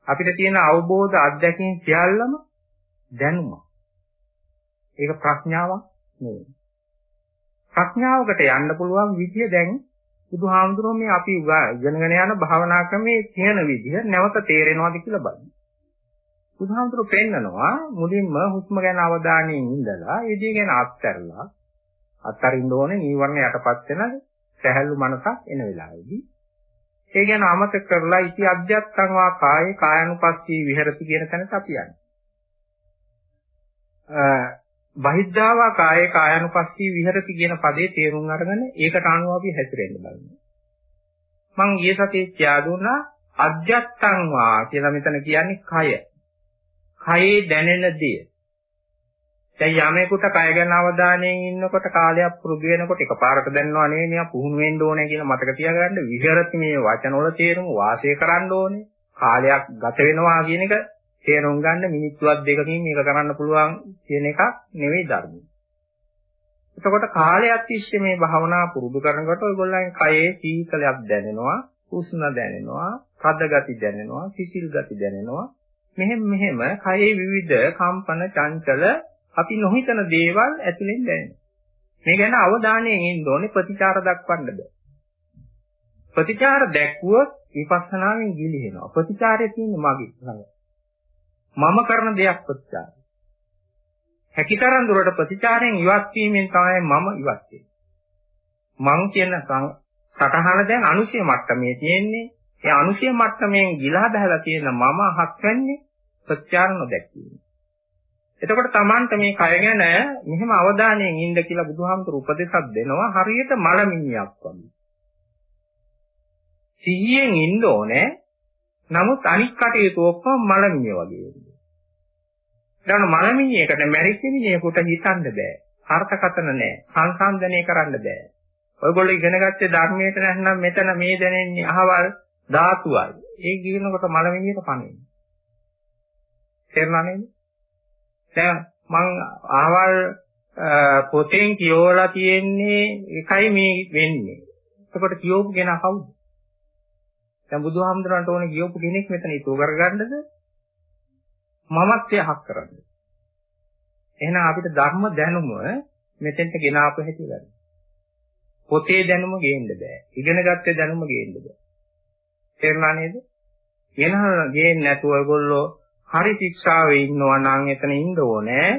අපිට තියෙන අවබෝධ අත්දැකීම් සියල්ලම දැනුමක්. ඒක ප්‍රඥාවක් නෙවෙයි. ප්‍රඥාවකට යන්න පුළුවන් විදිය දැන් බුදුහාමුදුරුවෝ මේ අපි ඉගෙනගෙන යන භාවනා ක්‍රමයේ තියෙන විදිහ නැවත තේරෙනවද කියලා බලන්න. බුදුහාමුදුරුවෝ පෙන්නනවා මුලින්ම හුස්ම ගැන අවධානයෙන් ඉඳලා ඒ දේ ගැන අත්හැරලා අත්හරින්න ඕනේ නීවරණ යටපත් වෙන සැහැල්ලු මනසක් එන වෙලාවේදී ඒ ගැන අමතක කරලා ඉති අධ්‍යත්තං වා කායේ කායනුපස්සී විහෙරති කියන තැනට අපි යන්නේ. බහිද්ධාවා කායේ කායानुපස්සී විහෙරති කියන පදේ තේරුම් අරගෙන ඒකට අනුව අපි හැසිරෙන්න බලමු. මම ඊයේ සතියේ කියා දුන්නා අධ්‍යත්තං වා කියලා මෙතන කියන්නේ කය. කයේ දැනෙන දේ. දැන් යමෙකුට කය ගැන අවධානයෙන් ඉන්නකොට කාලයක් පුරුදු වෙනකොට එකපාරට දැනනවා නෙවෙයි මෙයා පුහුණු වෙන්න ඕනේ කියලා මතක තියාගන්න විහෙරති මේ වචනවල තේරුම වාසය කරන්න ඕනේ. කාලයක් ගත වෙනවා කියන එක තේරුම් ගන්න මිනිත්තුවක් දෙකකින් මේක කරන්න පුළුවන් කියන එකක් නෙවෙයි ධර්මය. එතකොට කාලයක් තිස්සේ මේ භාවනා පුරුදු කරනකොට ඔයගොල්ලන්ගේ කයේ සීතලයක් දැනෙනවා, උෂ්ණ දැනෙනවා, තද ගති දැනෙනවා, සිසිල් ගති දැනෙනවා. මෙහෙම මෙහෙම කයේ විවිධ කම්පන චංචල අපි නොහිතන දේවල් ඇතුලෙන් දැනෙනවා. මේ ගැන අවධානයෙන් ඉන්න ඕනේ ප්‍රතිචාර දක්වන්න බෑ. ප්‍රතිචාර දැක්වුවොත් විපස්සනාවෙන් ගිලිහෙනවා. ප්‍රතිචාරය තියෙන්නේ මගේ ළඟ. මම කරන දෙයක් ප්‍රතිචාරය. හැකිතරම් දුරට ප්‍රතිචාරයෙන් ඉවත් වීමෙන් තමයි මම ඉවත් වෙන්නේ. මං කියන සටහන දැන් අනුශය මට්ටමේ තියෙන්නේ. ඒ අනුශය මට්ටමෙන් ගිලා බහලා තියෙන මම අහක් වෙන්නේ ප්‍රතිචාර නොදැක්වීම. එතකොට Tamanට මේ කය ගැන මෙහෙම අවධානයෙන් ඉන්න කියලා බුදුහාමුදුරු උපදේශක් දෙනවා හරියට මලමිණියක් වගේ. සිහියෙන් ඉන්න ඕනේ. නමුත් අනික් කටයුතු ඔක්කොම මලමිණිය වගේ. ඊළඟ මලමිණියකට මැරිච්ච මිනිහෙකුට හිතන්න බෑ. අර්ථකතන නෑ. සංසන්දනය කරන්න බෑ. ඔයගොල්ලෝ ඉගෙන ගත්තේ ධර්මයට නැත්නම් මෙතන මේ දැනෙන්නේ අහවල් ධාතුවයි. ඒ කියනකොට මලමිණියට පණින්නේ. තේරුණා නේද? දැන් මං ආවල් පොතෙන් කියවලා තියෙන්නේ එකයි මේ වෙන්නේ. එතකොට කියවපු කෙනා කවුද? දැන් බුදුහාමුදුරන්ට ඕනේ කියවපු කෙනෙක් මෙතන ඉතුරු කරගන්නද? මමත් යහක් කරන්න. එහෙනම් අපිට ධර්ම දැනුම මෙතෙන්ට ගෙනාපු හැටි වැඩි. පොතේ දැනුම ගේන්න බෑ. ඉගෙන ගත්ත දැනුම ගේන්න බෑ. තේරුණා නේද? වෙනහ ගේන්නේ නැතුව ඔයගොල්ලෝ හරි ශික්ෂාවේ ඉන්නවා නම් එතන ඉන්න ඕනේ.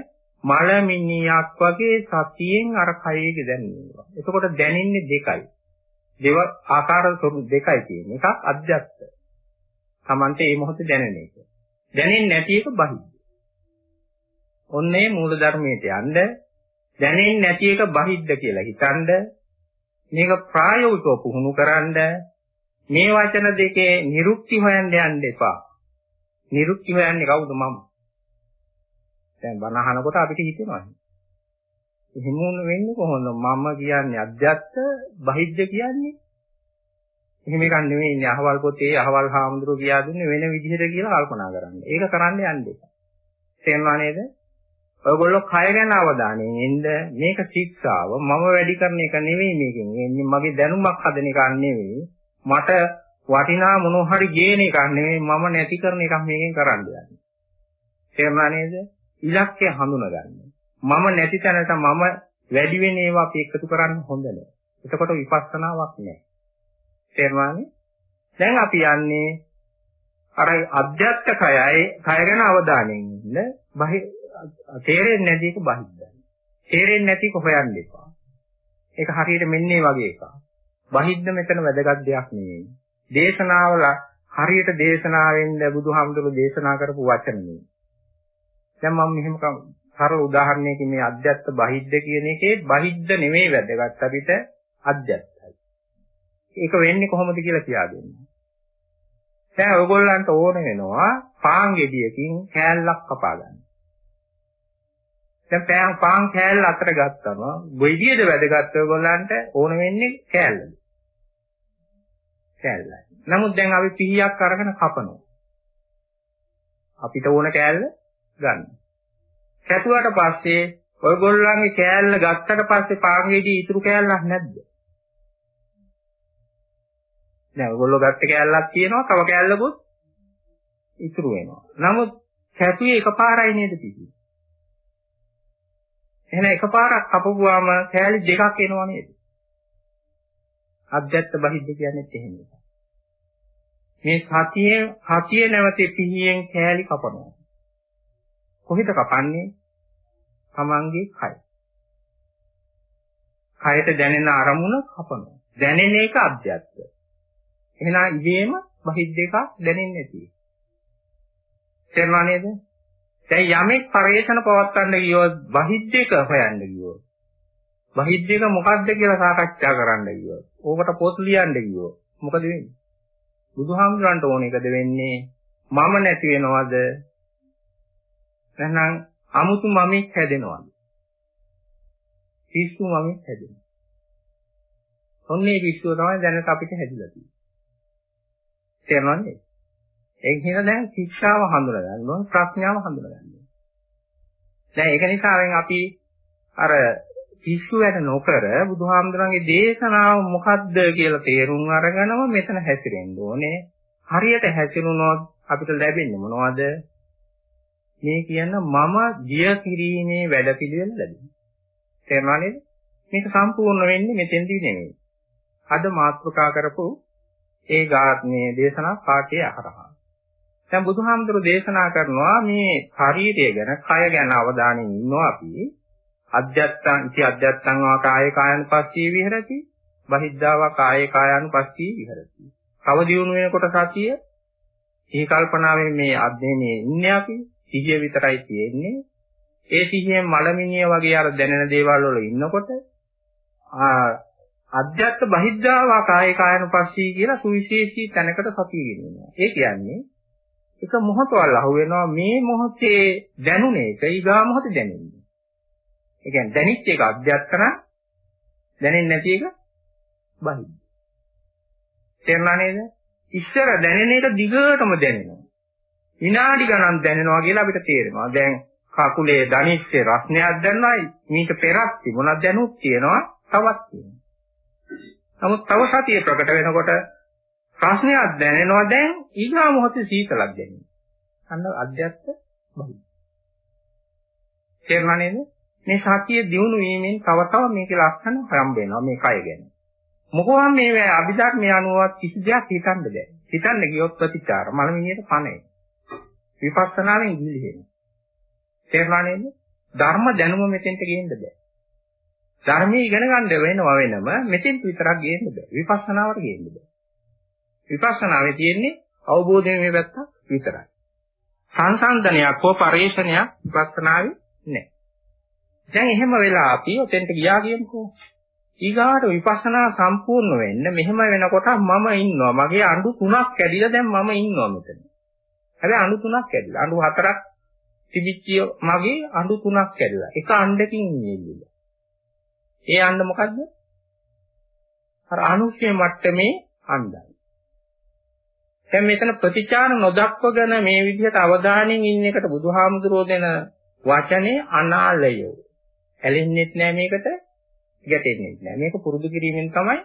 මලමිනියක් වගේ සතියෙන් අර කයේ දැනෙනවා. එතකොට දැනෙන්නේ දෙකයි. දෙව ආකාර ස්වරූප දෙකයි තියෙන්නේ. එකක් අධ්‍යත්ත. Tamante මේ මොහොතේ දැනෙන එක. දැනෙන්නේ නැති එක බහිද්ද. ඔන්නේ මූල ධර්මයට යන්න දැනෙන්නේ නැති එක බහිද්ද කියලා හිතනද මේක ප්‍රායෝගිකව පුහුණු කරන්න මේ වචන දෙකේ නිරුක්ති හොයන්න යන්න එපා. නිරුක්ති හොයන්නේ කවුද මම? දැන් බණ අහනකොට අපිට හිතෙනවා. එහෙම වෙන්නේ කොහොමද? මම කියන්නේ අධ්‍යත්ත බහිද්ද කියන්නේ? එහෙම එකක් නෙවෙයි ඉන්නේ අහවල් පොතේ අහවල් හාමුදුරුවෝ කියා දුන්නේ වෙන විදිහට කියලා කල්පනා කරන්න. ඒක කරන්න යන්න එපා. තේරුණා නේද? ඔයගොල්ලෝ කය ගැන අවධානයෙන් ඉන්න මේක ශික්ෂාව මම වැඩි කරන එක නෙවෙයි මේකෙන්. එන්නේ මගේ දැනුමක් හදන එකක් නෙවෙයි. මට වටිනා මොනවා හරි ගේන එකක් නෙවෙයි මම නැති කරන එකක් මේකෙන් කරන්න යන්නේ. තේරුණා නේද? ඉලක්කය හඳුනගන්න. මම නැති තැනට මම වැඩි වෙන ඒවා අපි එකතු කරන්න හොඳ නෑ. එතකොට විපස්සනාවක් නෑ. තේරුණානේ? දැන් අපි යන්නේ අර අධ්‍යාත්ම කයයි කය ගැන අවධානයෙන් ඉන්න බහි තේරෙන්නේ නැති එක බහිද්දයි. තේරෙන්නේ නැති එක හොයන්න එපා. ඒක හරියට මෙන්නේ වගේ එකක්. බහිද්ද මෙතන වැදගත් දෙයක් නෙවෙයි. දේශනාවල හරියට දේශනාවෙන්ද බුදුහාමුදුරු දේශනා කරපු වචන නෙවෙයි. දැන් මම මෙහෙම සරල උදාහරණයකින් මේ අධ්‍යත්ත බහිද්ද කියන එකේ බහිද්ද නෙවෙයි වැදගත් අපිට අධ්‍යත්තයි. ඒක වෙන්නේ කොහොමද කියලා කියා දෙන්න. දැන් ඔයගොල්ලන්ට ඕන වෙනවා පාන් ගෙඩියකින් කෑල්ලක් කපා ගන්න. දැන් පෑන් පාන් කෑල්ල අතර ගත්තම ගෙඩියද වැදගත් ඔයගොල්ලන්ට ඕන වෙන්නේ කෑල්ලද? කෑල්ලයි. නමුත් දැන් අපි පිහියක් අරගෙන කපනවා. අපිට ඕන කෑල්ල ගන්න. කැටුවට පස්සේ ඔයගොල්ලන්ගේ කෑල්ල ගත්තට පස්සේ පාංගෙඩි ඉතුරු කෑල්ලක් නැද්ද? දැන් ඔයගොල්ලෝ ගත්ත කෑල්ලක් තියෙනවා තව කෑල්ලකුත් ඉතුරු වෙනවා. නමුත් කැටුවේ එකපාරයි නේද පිටියේ? එහෙනම් එකපාරක් කපපුවාම කෑලි දෙකක් එනවා නේද? අධ්‍යත්ත බහිද්ද කියන්නේ එහෙම එකක්. මේ සතියේ සතිය නැවතී පිහියෙන් කෑලි කපනවා. කොහෙද කපන්නේ? තමන්ගේ කය. කයට දැනෙන අරමුණ කපනවා. දැනෙන එක අධ්‍යත්ත. එහෙනම් ඉබේම බහිද්ද එකක් දැනෙන්නේ නැති. තේරුණා නේද? දැන් යමෙක් පරේෂණ පවත්වන්න ගියොත් බහිද්ද එක හොයන්න ගියොත් බහිද්ද එක මොකක්ද කියලා සාකච්ඡා කරන්න ගියොත් ඕකට පොත් ලියන්න ගියොත් මොකද වෙන්නේ? බුදුහාමුදුරන්ට ඕන එකද වෙන්නේ මම නැති වෙනවද නැත්නම් අමුතු මමෙක් හැදෙනවද පිස්සු මමෙක් හැදෙනවා ඔන්නේ පිස්සුව තමයි දැනට අපිට හැදිලා තියෙන්නේ තේරෙනවද ඒක නිසා දැන් ශික්ෂාව හඳුනා ගන්නවා ප්‍රඥාව හඳුනා ගන්නවා දැන් ඒක නිසාවෙන් අපි අර පිස්සු වැඩ නොකර බුදුහාමුදුරන්ගේ දේශනාව මොකද්ද කියලා තේරුම් අරගෙනම මෙතන හැසිරෙන්න ඕනේ. හරියට හැසිරුණොත් අපිට ලැබෙන්නේ මොනවද? මේ කියන මම දිය කිරීමේ වැඩපිළිවෙල ලැබෙනවා. තේරුණා නේද? මේක සම්පූර්ණ වෙන්නේ මෙතෙන්දී නෙමෙයි. අද මාතෘකා කරපු ඒ ගාත්මේ දේශනා පාඨය අහරහා. දැන් බුදුහාමුදුරු දේශනා කරනවා මේ ශරීරය ගැන, කය ගැන අවධානයෙන් ඉන්නවා අපි. අධ්‍යත්තං ඉති අධ්‍යත්තං වා කායේ කායනුපස්සී විහෙරති බහිද්ධාවා කායේ කායනුපස්සී විහෙරති තව දියුණු වෙනකොට සතිය සිහි කල්පනාවෙන් මේ අධ්‍යයනයේ ඉන්නේ අපි සිහිය විතරයි තියෙන්නේ ඒ සිහියෙන් මලමිනිය වගේ අර දැනෙන දේවල් වල ඉන්නකොට අධ්‍යත්ත බහිද්ධාවා කායේ කායනුපස්සී කියලා සුවිශේෂී තැනකට සතිය ගෙනියනවා ඒ කියන්නේ එක මොහොතවල් අහු වෙනවා මේ මොහොතේ දැනුනේ එක ඊගා මොහොතේ දැනෙන්නේ ඒ කියන්නේ දැනිච්ච එක අධ්‍යත්තන දැනෙන්නේ නැති එක බහිද්ද. තේරුණා නේද? ඉස්සර දැනෙන එක දිගටම දැනෙනවා. විනාඩි ගණන් දැනෙනවා කියලා අපිට තේරෙනවා. දැන් කකුලේ දනිස්සේ රස්නයක් දැනනයි මීට පෙරක් තිබුණා දැනුත් තියෙනවා තවත් තියෙනවා. නමුත් තව සතිය ප්‍රකට වෙනකොට ප්‍රශ්නයක් දැනෙනවා දැන් ඊගා මොහොතේ සීතලක් දැනෙනවා. අන්න අධ්‍යත්ත බහුල. තේරුණා නේද? මේ සතිය දිනු වීමෙන් තව තව මේකේ ලක්ෂණ හම්බ වෙනවා මේ කය ගැන. මොකෝම මේ අභිධර්මයේ අනුවත් කිසි දෙයක් හිතන්න බෑ. හිතන්න ගියොත් ප්‍රතිචාර මනමිනියට පණේ. විපස්සනාවෙන් ගිලිහෙන්නේ. තේරුණා නේද? ධර්ම දැනුම මෙතෙන්ට ගේන්න බෑ. ධර්මයේ ඉගෙන ගන්න වෙනවා වෙනම මෙතෙන්ට විතරක් ගේන්න බෑ. විපස්සනාවට ගේන්න බෑ. විපස්සනාවේ තියෙන්නේ අවබෝධයේ මේ පැත්ත විතරයි. සංසන්දනයක් හෝ පරිශ්‍රණයක් විපස්සනාවේ නැහැ. දැන් එහෙම වෙලා අපි ඔතෙන්ට ගියා කියමුකෝ. ඊගාට විපස්සනා සම්පූර්ණ වෙන්න මෙහෙම වෙනකොට මම ඉන්නවා. මගේ අඬු තුනක් කැඩිලා දැන් මම ඉන්නවා මෙතන. හැබැයි අඬු තුනක් කැඩිලා. අඬු හතරක් තිබිච්ච මගේ අඬු තුනක් කැඩිලා. එක අඬකින් ඉන්නේ. ඒ අඬ මොකද්ද? අර අනුක්ෂේ මට්ටමේ අඬයි. දැන් මෙතන ප්‍රතිචාර නොදක්වගෙන මේ විදිහට අවධානයෙන් ඉන්න එකට බුදුහාමුදුරෝ දෙන වචනේ අනාලය. ඇලෙන්නෙත් නෑ මේකට, ගැටෙන්නෙත් නෑ. මේක පුරුදු කිරීමෙන් තමයි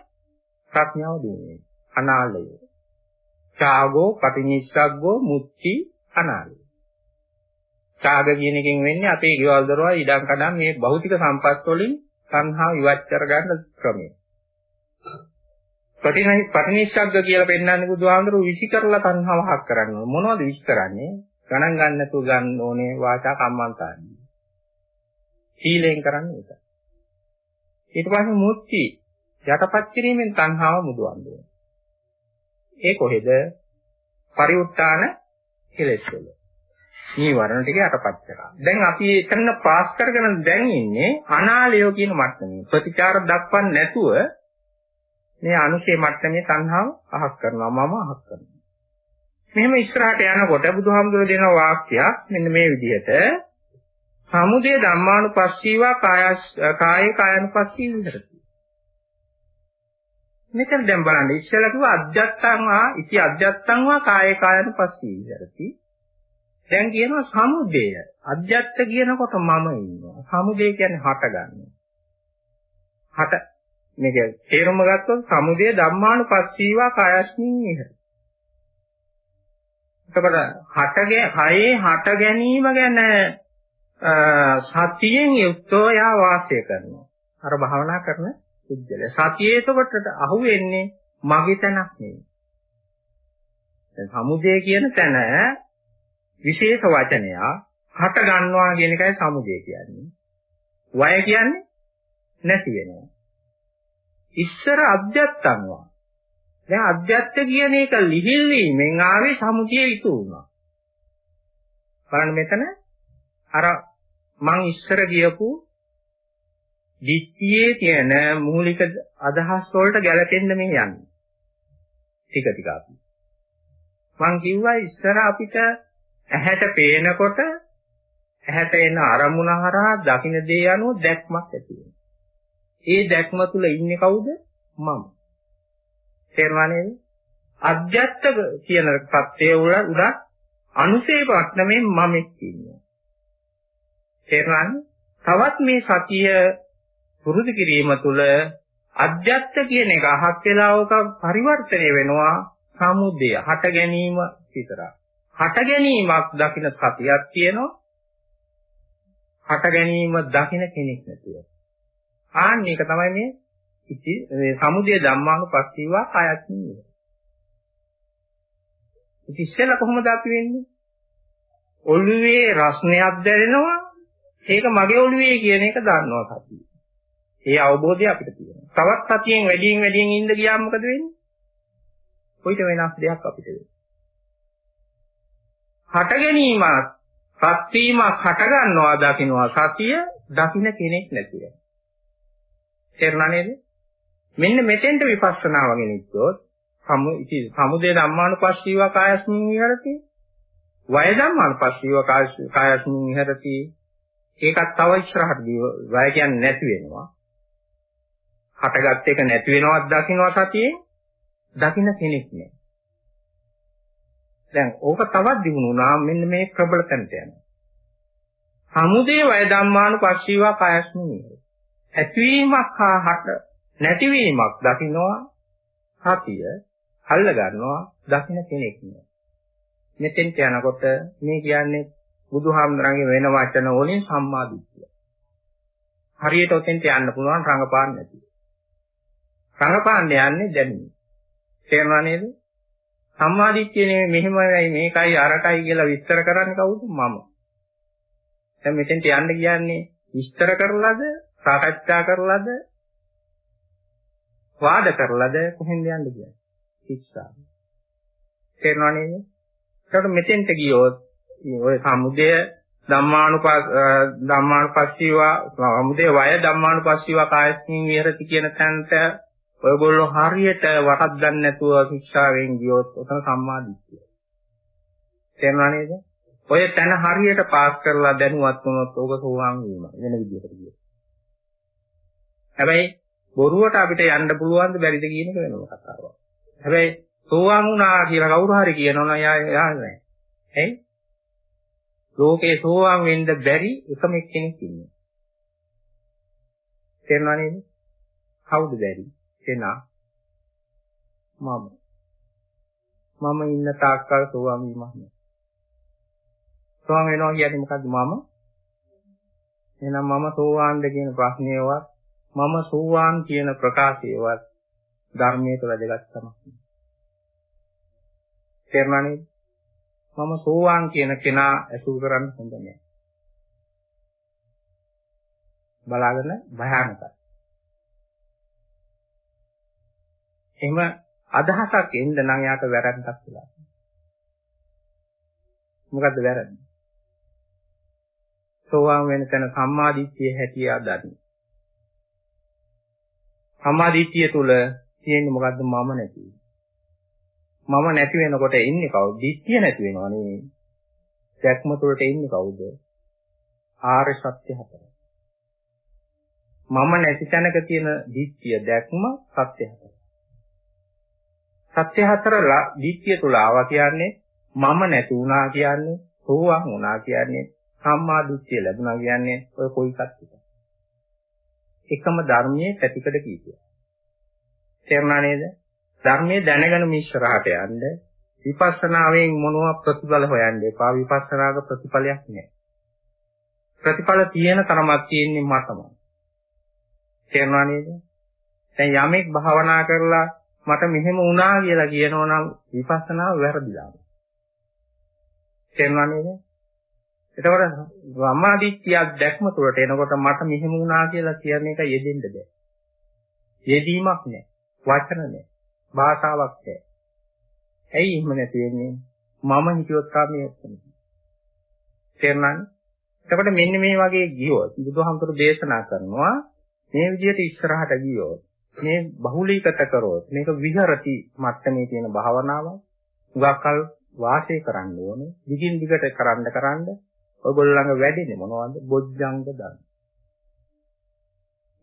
ප්‍රඥාව දිනෙන්නේ. අනාලය. ඡාගෝ, පටිනිස්සග්ගෝ, මුක්ති අනාලය. ඡාග කියන එකෙන් වෙන්නේ අපේ ගෙවල් දරවල් ඉඩම් කඩම් මේ භෞතික සම්පත් වලින් සංහාව ඉවත් කරගන්න ක්‍රමය. පටිනයි පටිනිස්සග්ග කියලා පෙන්නන්නේ බුදුහාමුදුරුවෝ විසි කරලා තණ්හාව හක් කරන්නේ. මොනවද විසි කරන්නේ? ගණන් ගන්න නැතුව ගන්න ඕනේ වාචා කම්මන්තාදී. සීලෙන් කරන්නේ ඒක. ඊට පස්සේ මුත්‍ති යටපත් කිරීමෙන් තණ්හාව මුදවන්නේ. ඒ කොහෙද? පරිඋත්තාන කෙලෙස් වල. නීවරණ ටික යටපත් කරා. දැන් අපි එතන පාස් කරගෙන දැන් ඉන්නේ අනාලය කියන මට්ටමේ. ප්‍රතිචාර දක්වන්නේ නැතුව මේ අනුශේ මට්ටමේ තණ්හාව අහක් කරනවා මම අහක් කරනවා. මෙහෙම ඉස්සරහට යනකොට බුදුහාමුදුරුවෝ දෙන වාක්‍යයක් මෙන්න මේ විදිහට සමුදය ධම්මානුපස්සීවා කාය කායේ කායනුපස්සී විහෙරති. මෙතන දැන් බලන්න ඉස්සෙල්ලා කිව්වා අධ්‍යත්තං වා ඉති අධ්‍යත්තං වා කායේ කායනුපස්සී විහෙරති. දැන් කියනවා සමුදය. අධ්‍යත්ත කියනකොට මම ඉන්නවා. සමුදය කියන්නේ හට ගන්න. හට මේක තේරුම ගත්තොත් සමුදය ධම්මානුපස්සීවා කායස්මින් විහෙරති. එතකොට හටගේ හයේ හට ගැනීම ගැන සතියෙන් යුක්තව යා වාසය කරනවා. අර භාවනා කරන පුද්ගලයා. සතියේ එතකොට අහුවෙන්නේ මගේ තැනක් නෙවෙයි. දැන් සමුදය කියන තැන විශේෂ වචනයක් හට ගන්නවා කියන එකයි සමුදය කියන්නේ. වය කියන්නේ නැති වෙනවා. ඉස්සර අධ්‍යත්තන්වා දැන් අධ්‍යත්ත කියන එක ලිහිල් වීමෙන් ආවේ සමුතිය ඉතු වුණා. බලන්න මෙතන අර මං ඉස්සර කියපු දිට්ඨියේ තියෙන මූලික අදහස් වලට ගැලපෙන්න මේ යන්නේ. ටික ටික අපි. මං කිව්වා ඉස්සර අපිට ඇහැට පේනකොට ඇහැට එන අරමුණ හරහා දකින්න දේ අනුව දැක්මක් ඇති වෙනවා. ඒ දැක්ම තුල ඉන්නේ කවුද? මම. තේරුණා නේද? අධ්‍යත්ත කියන පත්තේ උල උඩ අනුසේ වට්නමේ මමෙක් ඉන්නවා. තේරුණානේ? තවත් මේ සතිය පුරුදු කිරීම තුළ අධ්‍යත්ත කියන එක අහක් වෙලාවක පරිවර්තනය වෙනවා සමුදය හට ගැනීම විතරයි. හට ගැනීමක් දකින සතියක් තියෙනවා. හට ගැනීම දකින කෙනෙක් නැතුව. ආන්න ඒක තමයි මේ ඉති සමුදය ධම්මානුපස්සීවා කායත්මි වේ. ඉතින් ඉස්සෙල්ලා කොහොමද අපි වෙන්නේ? ඔළුවේ රස්නයක් දැනෙනවා. ඒක මගේ ඔළුවේ කියන එක දන්නවා සතිය. ඒ අවබෝධය අපිට තියෙනවා. තවත් සතියෙන් වැඩියෙන් වැඩියෙන් ඉඳ ගියාම මොකද වෙන්නේ? කොයිට වෙනස් දෙයක් අපිට වෙන්නේ. හට ගැනීමක්, පත් වීමක් හට ගන්නවා දකින්නවා සතිය දකින්න කෙනෙක් නැති වෙනවා. තේරුණා නේද? මෙන්න මෙතෙන්ට විපස්සනාව ගෙනිච්චොත් සමු ඉති සමුදය ධම්මානුපස්සීව කායස්මින් විහෙරති. වය ධම්මානුපස්සීව කායස්මින් විහෙරති. ඒකත් තව ඉස්සරහට වය කියන්නේ නැති වෙනවා. හටගත් එක නැති වෙනවත් දකින්නවා සතියේ දකින්න කෙනෙක් නෑ. දැන් ඕක තවත් දිනු වුණා මෙන්න මේ ප්‍රබල තැනට යනවා. සමුදේ වය ධම්මානුපස්සීවා කායස්මිනී. ඇතිවීමක් හා හට නැතිවීමක් දකින්නවා සතිය අල්ල ගන්නවා දකින්න කෙනෙක් නේ. මෙතෙන්ට යනකොට මේ කියන්නේ බුදුහාමුදුරන්ගේ වෙන වචන වලින් සම්මාදිට්ඨිය. හරියට ඔතෙන්ට යන්න පුළුවන් රංගපාන්න නැති. රංගපාන්න යන්නේ දැනීම. තේරෙනව නේද? සම්මාදිට්ඨිය නෙමෙයි මෙහෙමයි මේකයි අරකයි කියලා විස්තර කරන්නේ කවුද? මම. දැන් මෙතෙන්ට යන්න කියන්නේ විස්තර කරලාද, සාකච්ඡා කරලාද, වාද කරලාද කොහෙන්ද යන්න කියන්නේ? ශික්ෂා. තේරෙනව නේද? ඒකට මෙතෙන්ට ගියොත් ඔය සමුදය ධම්මානුපස් ධම්මානුපස්සීවා සමුදය වය ධම්මානුපස්සීවා කායස්මින් විහෙරති කියන තැනට ඔයගොල්ලෝ හරියට වරක් ගන්න නැතුව ශික්ෂාවෙන් ගියොත් ඔතන සම්මාදිට්ඨිය. තේරුණා නේද? ඔය තැන හරියට පාස් කරලා දැනුවත් වුණොත් ඕක සෝවාන් වීම වෙන විදිහකට කියනවා. හැබැයි බොරුවට අපිට යන්න පුළුවන්ද බැරිද කියන එක වෙනම කතාවක්. හැබැයි සෝවාන් වුණා කියලා කවුරු හරි කියනවනම් යා යා නෑ. ඇයි? ලෝකේ සෝවාන් වෙන්න බැරි එකම එක්කෙනෙක් ඉන්නවා. තේරුණා නේද? කවුද බැරි? කෙනා මම. මම ඉන්න තාක්කල් සෝවාන් වීමක් නෑ. සෝවාන් වෙනවා කියන්නේ මොකද්ද මම? එහෙනම් මම සෝවාන්ද කියන ප්‍රශ්නයවත් මම සෝවාන් කියන ප්‍රකාශයවත් ධර්මයට වැදගත් තමයි. තේරුණා නේද? මම සෝවාන් කියන කෙනා ඇසුරු කරන්න හොඳ නෑ. බලාගෙන භයානකයි. එහෙම අදහසක් එන්න නම් යාට වැරද්දක් වෙලා. මොකද්ද වැරද්ද? සෝවාන් වෙන තැන සම්මාදිට්ඨිය හැටියා දන්නේ. සම්මාදිට්ඨිය තුල තියෙන්නේ මොකද්ද මම නැති. මම නැති වෙනකොට ඉන්නේ කවුද? දිට්ඨිය නැති වෙනවා නේ. දැක්ම තුලට ඉන්නේ කවුද? ආර්ය සත්‍ය හතර. මම නැති තැනක තියෙන දිට්ඨිය දැක්ම සත්‍ය හතර. සත්‍ය හතර දිට්ඨිය තුල ආවා කියන්නේ මම නැති වුණා කියන්නේ සෝවාන් වුණා කියන්නේ සම්මා දිට්ඨිය ලැබුණා කියන්නේ ඔය කොයි එකක්ද? එකම ධර්මයේ පැතිකඩ කීපයක්. තේරුණා නේද? ධර්මයේ දැනගෙන මිශ්‍රහට යන්න විපස්සනාවෙන් මොනවා ප්‍රතිඵල හොයන්න එපා විපස්සනාක ප්‍රතිඵලයක් නෑ. ප්‍රතිඵල තියෙන තරමක් තියෙන්නේ මතමයි. තේරුණා නේද? දැන් යමෙක් භාවනා කරලා මට මෙහෙම වුණා කියලා කියනවා නම් විපස්සනාව වැරදිලා. තේරුණා නේද? එතකොට සම්මාදිට්ඨියක් දැක්ම තුළට එනකොට මට මෙහෙම වුණා කියලා කියන එක යෙදෙන්න බෑ. යෙදීමක් නෑ. වචන නෑ. භාෂාවක් නෑ. ඇයි එහෙම නැති වෙන්නේ? මම හිතුවත් කාමයේ ඔක්කොම. තේරුණානේ? එතකොට මෙන්න මේ වගේ ගියොත් බුදුහාමුදුරු දේශනා කරනවා මේ විදිහට ඉස්සරහට ගියොත් මේ බහුලීකත කරොත් මේක විහෙරති මට්ටමේ තියෙන භාවනාව උගක්කල් වාසය කරන්න ඕනේ. දිගින් දිගට කරන්න කරන්න ඔයගොල්ලෝ ළඟ වැඩිනේ මොනවද? බොජ්ජංග ධර්ම.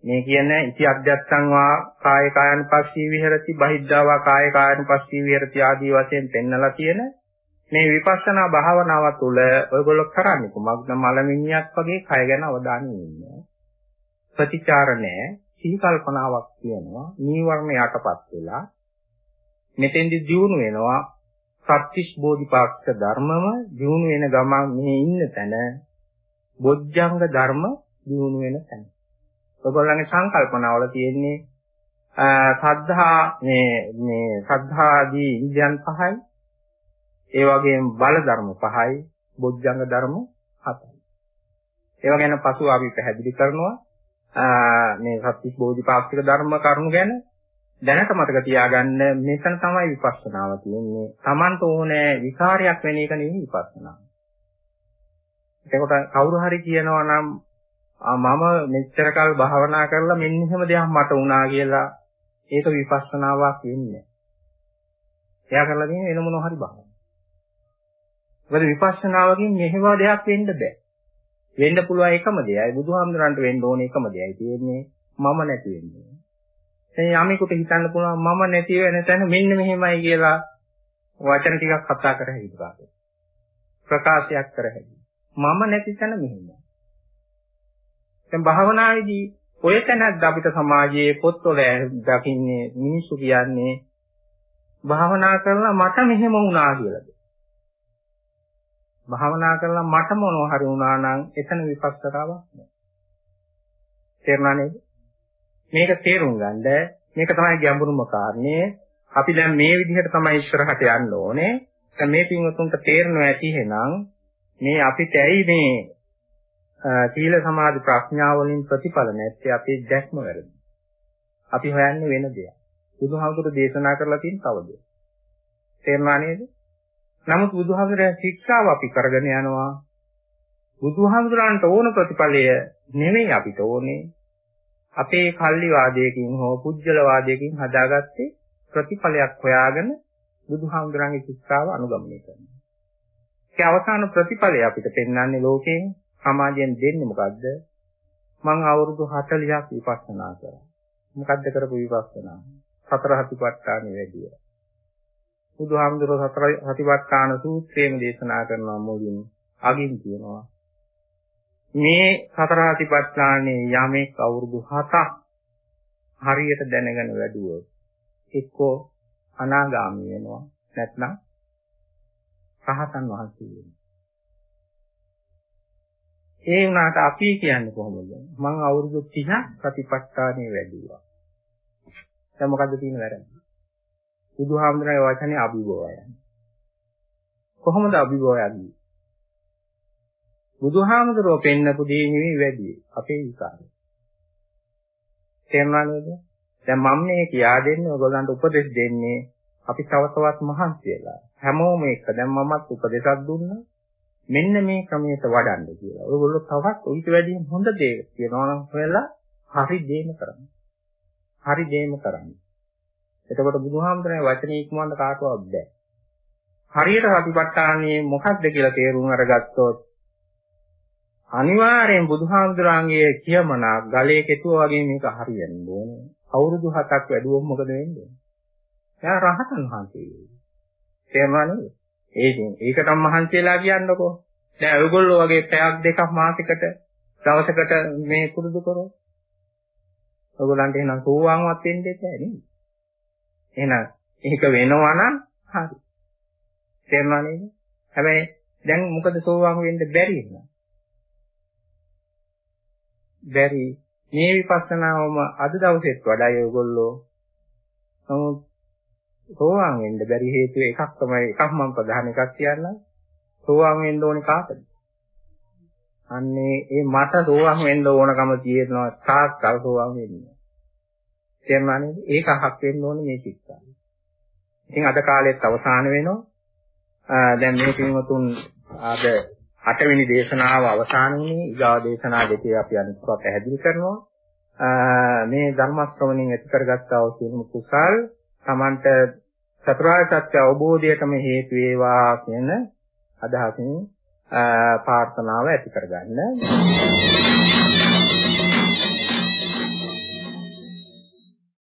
මේ කියන ඉති අධ්‍යත්තං වා කාය කායන පස්සී විහෙරති බහිද්ධා වා කාය කායන පස්සී විහෙරති ආදී වශයෙන් පෙන්නලා තියෙන මේ විපස්සනා භාවනාව තුළ ඔයගොල්ලෝ කරන්නේ කොහොමද මලමිණියක් වගේ කය ගැන අවධානය යොමු ප්‍රතිචාර නැහැ. සිහි කල්පනාවක් කියනවා නීවරණ යටපත් වෙලා මෙතෙන්දි දියුණු වෙනවා සත්‍තිස් බෝධිපාක්ෂ ධර්මම දියුණු වෙන ගමන් මේ ඉන්න තැන බොජ්ජංග ධර්ම දියුණු වෙන තැන. ඔයගොල්ලන්ගේ සංකල්පනාවල තියෙන්නේ සද්ධා මේ මේ සද්ධාදී ඉන්ද්‍රයන් පහයි ඒ වගේම බල ධර්ම පහයි බොජ්ජංග ධර්ම හතයි. ඒවා ගැන පසුව අපි පැහැදිලි කරනවා මේ සත්‍විස් බෝධිපාක්ෂික ධර්ම කරුණු ගැන දැනට මතක තියාගන්න මෙතන තමයි විපස්සනාව තියෙන්නේ. Tamanට ඕනේ විකාරයක් වෙන එක නෙවෙයි විපස්සනාව. එතකොට කවුරු හරි කියනවා නම් මම මෙච්චර කල් භාවනා කරලා මෙන්න එහෙම දෙයක් මට වුණා කියලා ඒක විපස්සනාවක් වෙන්නේ. එයා කරලා තියෙන්නේ වෙන මොනවා හරි භාවනාවක්. මොකද විපස්සනාවකින් මෙහෙම දෙයක් වෙන්න බෑ. වෙන්න පුළුවන් එකම දෙයයි බුදුහාමුදුරන්ට වෙන්න ඕනේ එකම දෙයයි තියෙන්නේ මම නැති වෙන්නේ. දැන් යමෙකුට හිතන්න පුළුවන් මම නැති වෙන තැන මෙන්න මෙහෙමයි කියලා වචන ටිකක් කතා කර හැකියි. ප්‍රකාශයක් කර හැකියි. මම නැති තැන මෙහෙමයි. දැන් භාවනාවේදී ඔය තැනක් අපිට සමාජයේ පොත්වල දකින්නේ මිනිස්සු කියන්නේ භාවනා කරලා මට මෙහෙම වුණා කියලාද. භාවනා කරලා මට මොනවා හරි වුණා නම් එතන විපස්සනාවක් නෑ. තේරුණා නේද? මේක තේරුම් ගන්න මේක තමයි ගැඹුරුම කාරණේ. අපි දැන් මේ විදිහට තමයි ඉස්සරහට යන්න ඕනේ. දැන් මේ පින්වතුන්ට තේරෙනවා ඇති එහෙනම් මේ අපිට ඇයි මේ සීල සමාධි ප්‍රඥා වලින් ප්‍රතිඵල නැත්තේ අපේ දැක්ම වැරදි. අපි හොයන්නේ වෙන දෙයක්. බුදුහාමුදුරු දේශනා කරලා තියෙන තව දෙයක්. තේරුණා නේද? නමුත් බුදුහාමුදුරේ ශික්ෂාව අපි කරගෙන යනවා. බුදුහාමුදුරන්ට ඕන ප්‍රතිඵලය නෙමෙයි අපිට ඕනේ. අපේ කල්ලි වාදයකින් හෝ පුජ්‍යල වාදයකින් හදාගත්තේ ප්‍රතිඵලයක් හොයාගෙන බුදුහාමුදුරන්ගේ ශික්ෂාව අනුගමනය කරනවා. ඒ අවසාන ප්‍රතිඵලය අපිට පෙන්වන්නේ ලෝකයෙන් සමාජයෙන් දෙන්නේ මොකද්ද? මං අවුරුදු 40ක් විපස්සනා කරා. මොකද්ද කරපු විපස්සනා? සතර හතිපට්ඨානෙ වැඩිය. බුදුහාමුදුරුවෝ සතර හතිපට්ඨාන සූත්‍රයේම දේශනා කරනවා මුලින් අගින් කියනවා. මේ සතර හතිපට්ඨානේ යමෙක් අවුරුදු 7ක් හරියට දැනගෙන වැඩුවොත් එක්කෝ අනාගාමී වෙනවා නැත්නම් රහතන් වහන්සේ වෙනවා. ඒ වුණාට අපි කියන්නේ කොහොමද? මම අවුරුදු 30ක් ප්‍රතිපත්තානේ වැඩිවා. දැන් මොකද්ද තියෙන වැරද්ද? බුදුහාමුදුරනේ වචනේ අභිභවයන්. කොහොමද අභිභවයන්නේ? බුදුහාමුදුරෝ පෙන්නපු දේ නෙවෙයි වැඩි අපේ විකාරය. තේරුණා නේද? දැන් මම මේ කියා දෙන්නේ ඔයගොල්ලන්ට උපදෙස් දෙන්නේ අපි තව තවත් මහන්සි වෙලා. හැමෝම එක දැන් මමත් උපදෙසක් දුන්නා. මෙන්න මේ ක්‍රමයට වඩන්න කියලා. ඔයගොල්ලෝ තවත් ඊට වැඩිය හොඳ දේ කියනවා නම් හොයලා හරි දේම කරන්න. හරි දේම කරන්න. එතකොට බුදුහාමුදුරනේ වචනේ ඉක්මවන්න කාටවත් බෑ. හරියට සතිපට්ඨානයේ මොකක්ද කියලා තේරුම් අරගත්තොත් අනිවාර්යෙන් බුදුහාමුදුරන්ගේ කියමන ගලේ කෙටුව වගේ මේක හරියන්න ඕනේ. අවුරුදු 7ක් වැඩුවොත් මොකද වෙන්නේ? එයා රහතන් වහන්සේ. තේරුණා නේද? ඒකෙන් ඒකටම මහන්සියලා කියන්නකෝ. දැන් ඔයගොල්ලෝ වගේ පැයක් දෙකක් මාසෙකට දවසකට මේ පුරුදු කරොත් ඔයගොල්ලන්ට එහෙනම් සෝවාන්වත් වෙන්න දෙන්නේ නේද? එහෙනම් ඒක වෙනවා නම් හරි. තේරුණා නේද? හැබැයි දැන් මොකද සෝවාන් වෙන්න බැරි නේද? බැරි මේ විපස්සනාවම අද දවසෙත් වඩා ඔයගොල්ලෝ නමුත් සෝවාන් වෙන්න බැරි හේතු එකක් තමයි එකක් මම ප්‍රධාන එකක් කියන්නම්. සෝවාන් වෙන්න ඕනේ කාටද? අන්නේ ඒ මට සෝවාන් වෙන්න ඕනකම තියෙනවා තාක්කල් සෝවාන් වෙන්න. තේරුණා නේද? ඒක අහක් වෙන්න ඕනේ මේ චිත්තාව. ඉතින් අද කාලෙත් අවසාන වෙනවා. දැන් මේ පින්වතුන් අද අටවෙනි දේශනාව අවසන් වුණේ ඊගා දේශනා දෙකේ අපි අනිත්ව පැහැදිලි කරනවා. මේ ධර්ම ශ්‍රවණයෙන් ඇති කරගත්තා වූ සියලුම කුසල් Tamanට චතුරාර්ය සත්‍ය අවබෝධයටම හේතු වේවා කියන අදහසින් ප්‍රාර්ථනාව ඇති කරගන්න.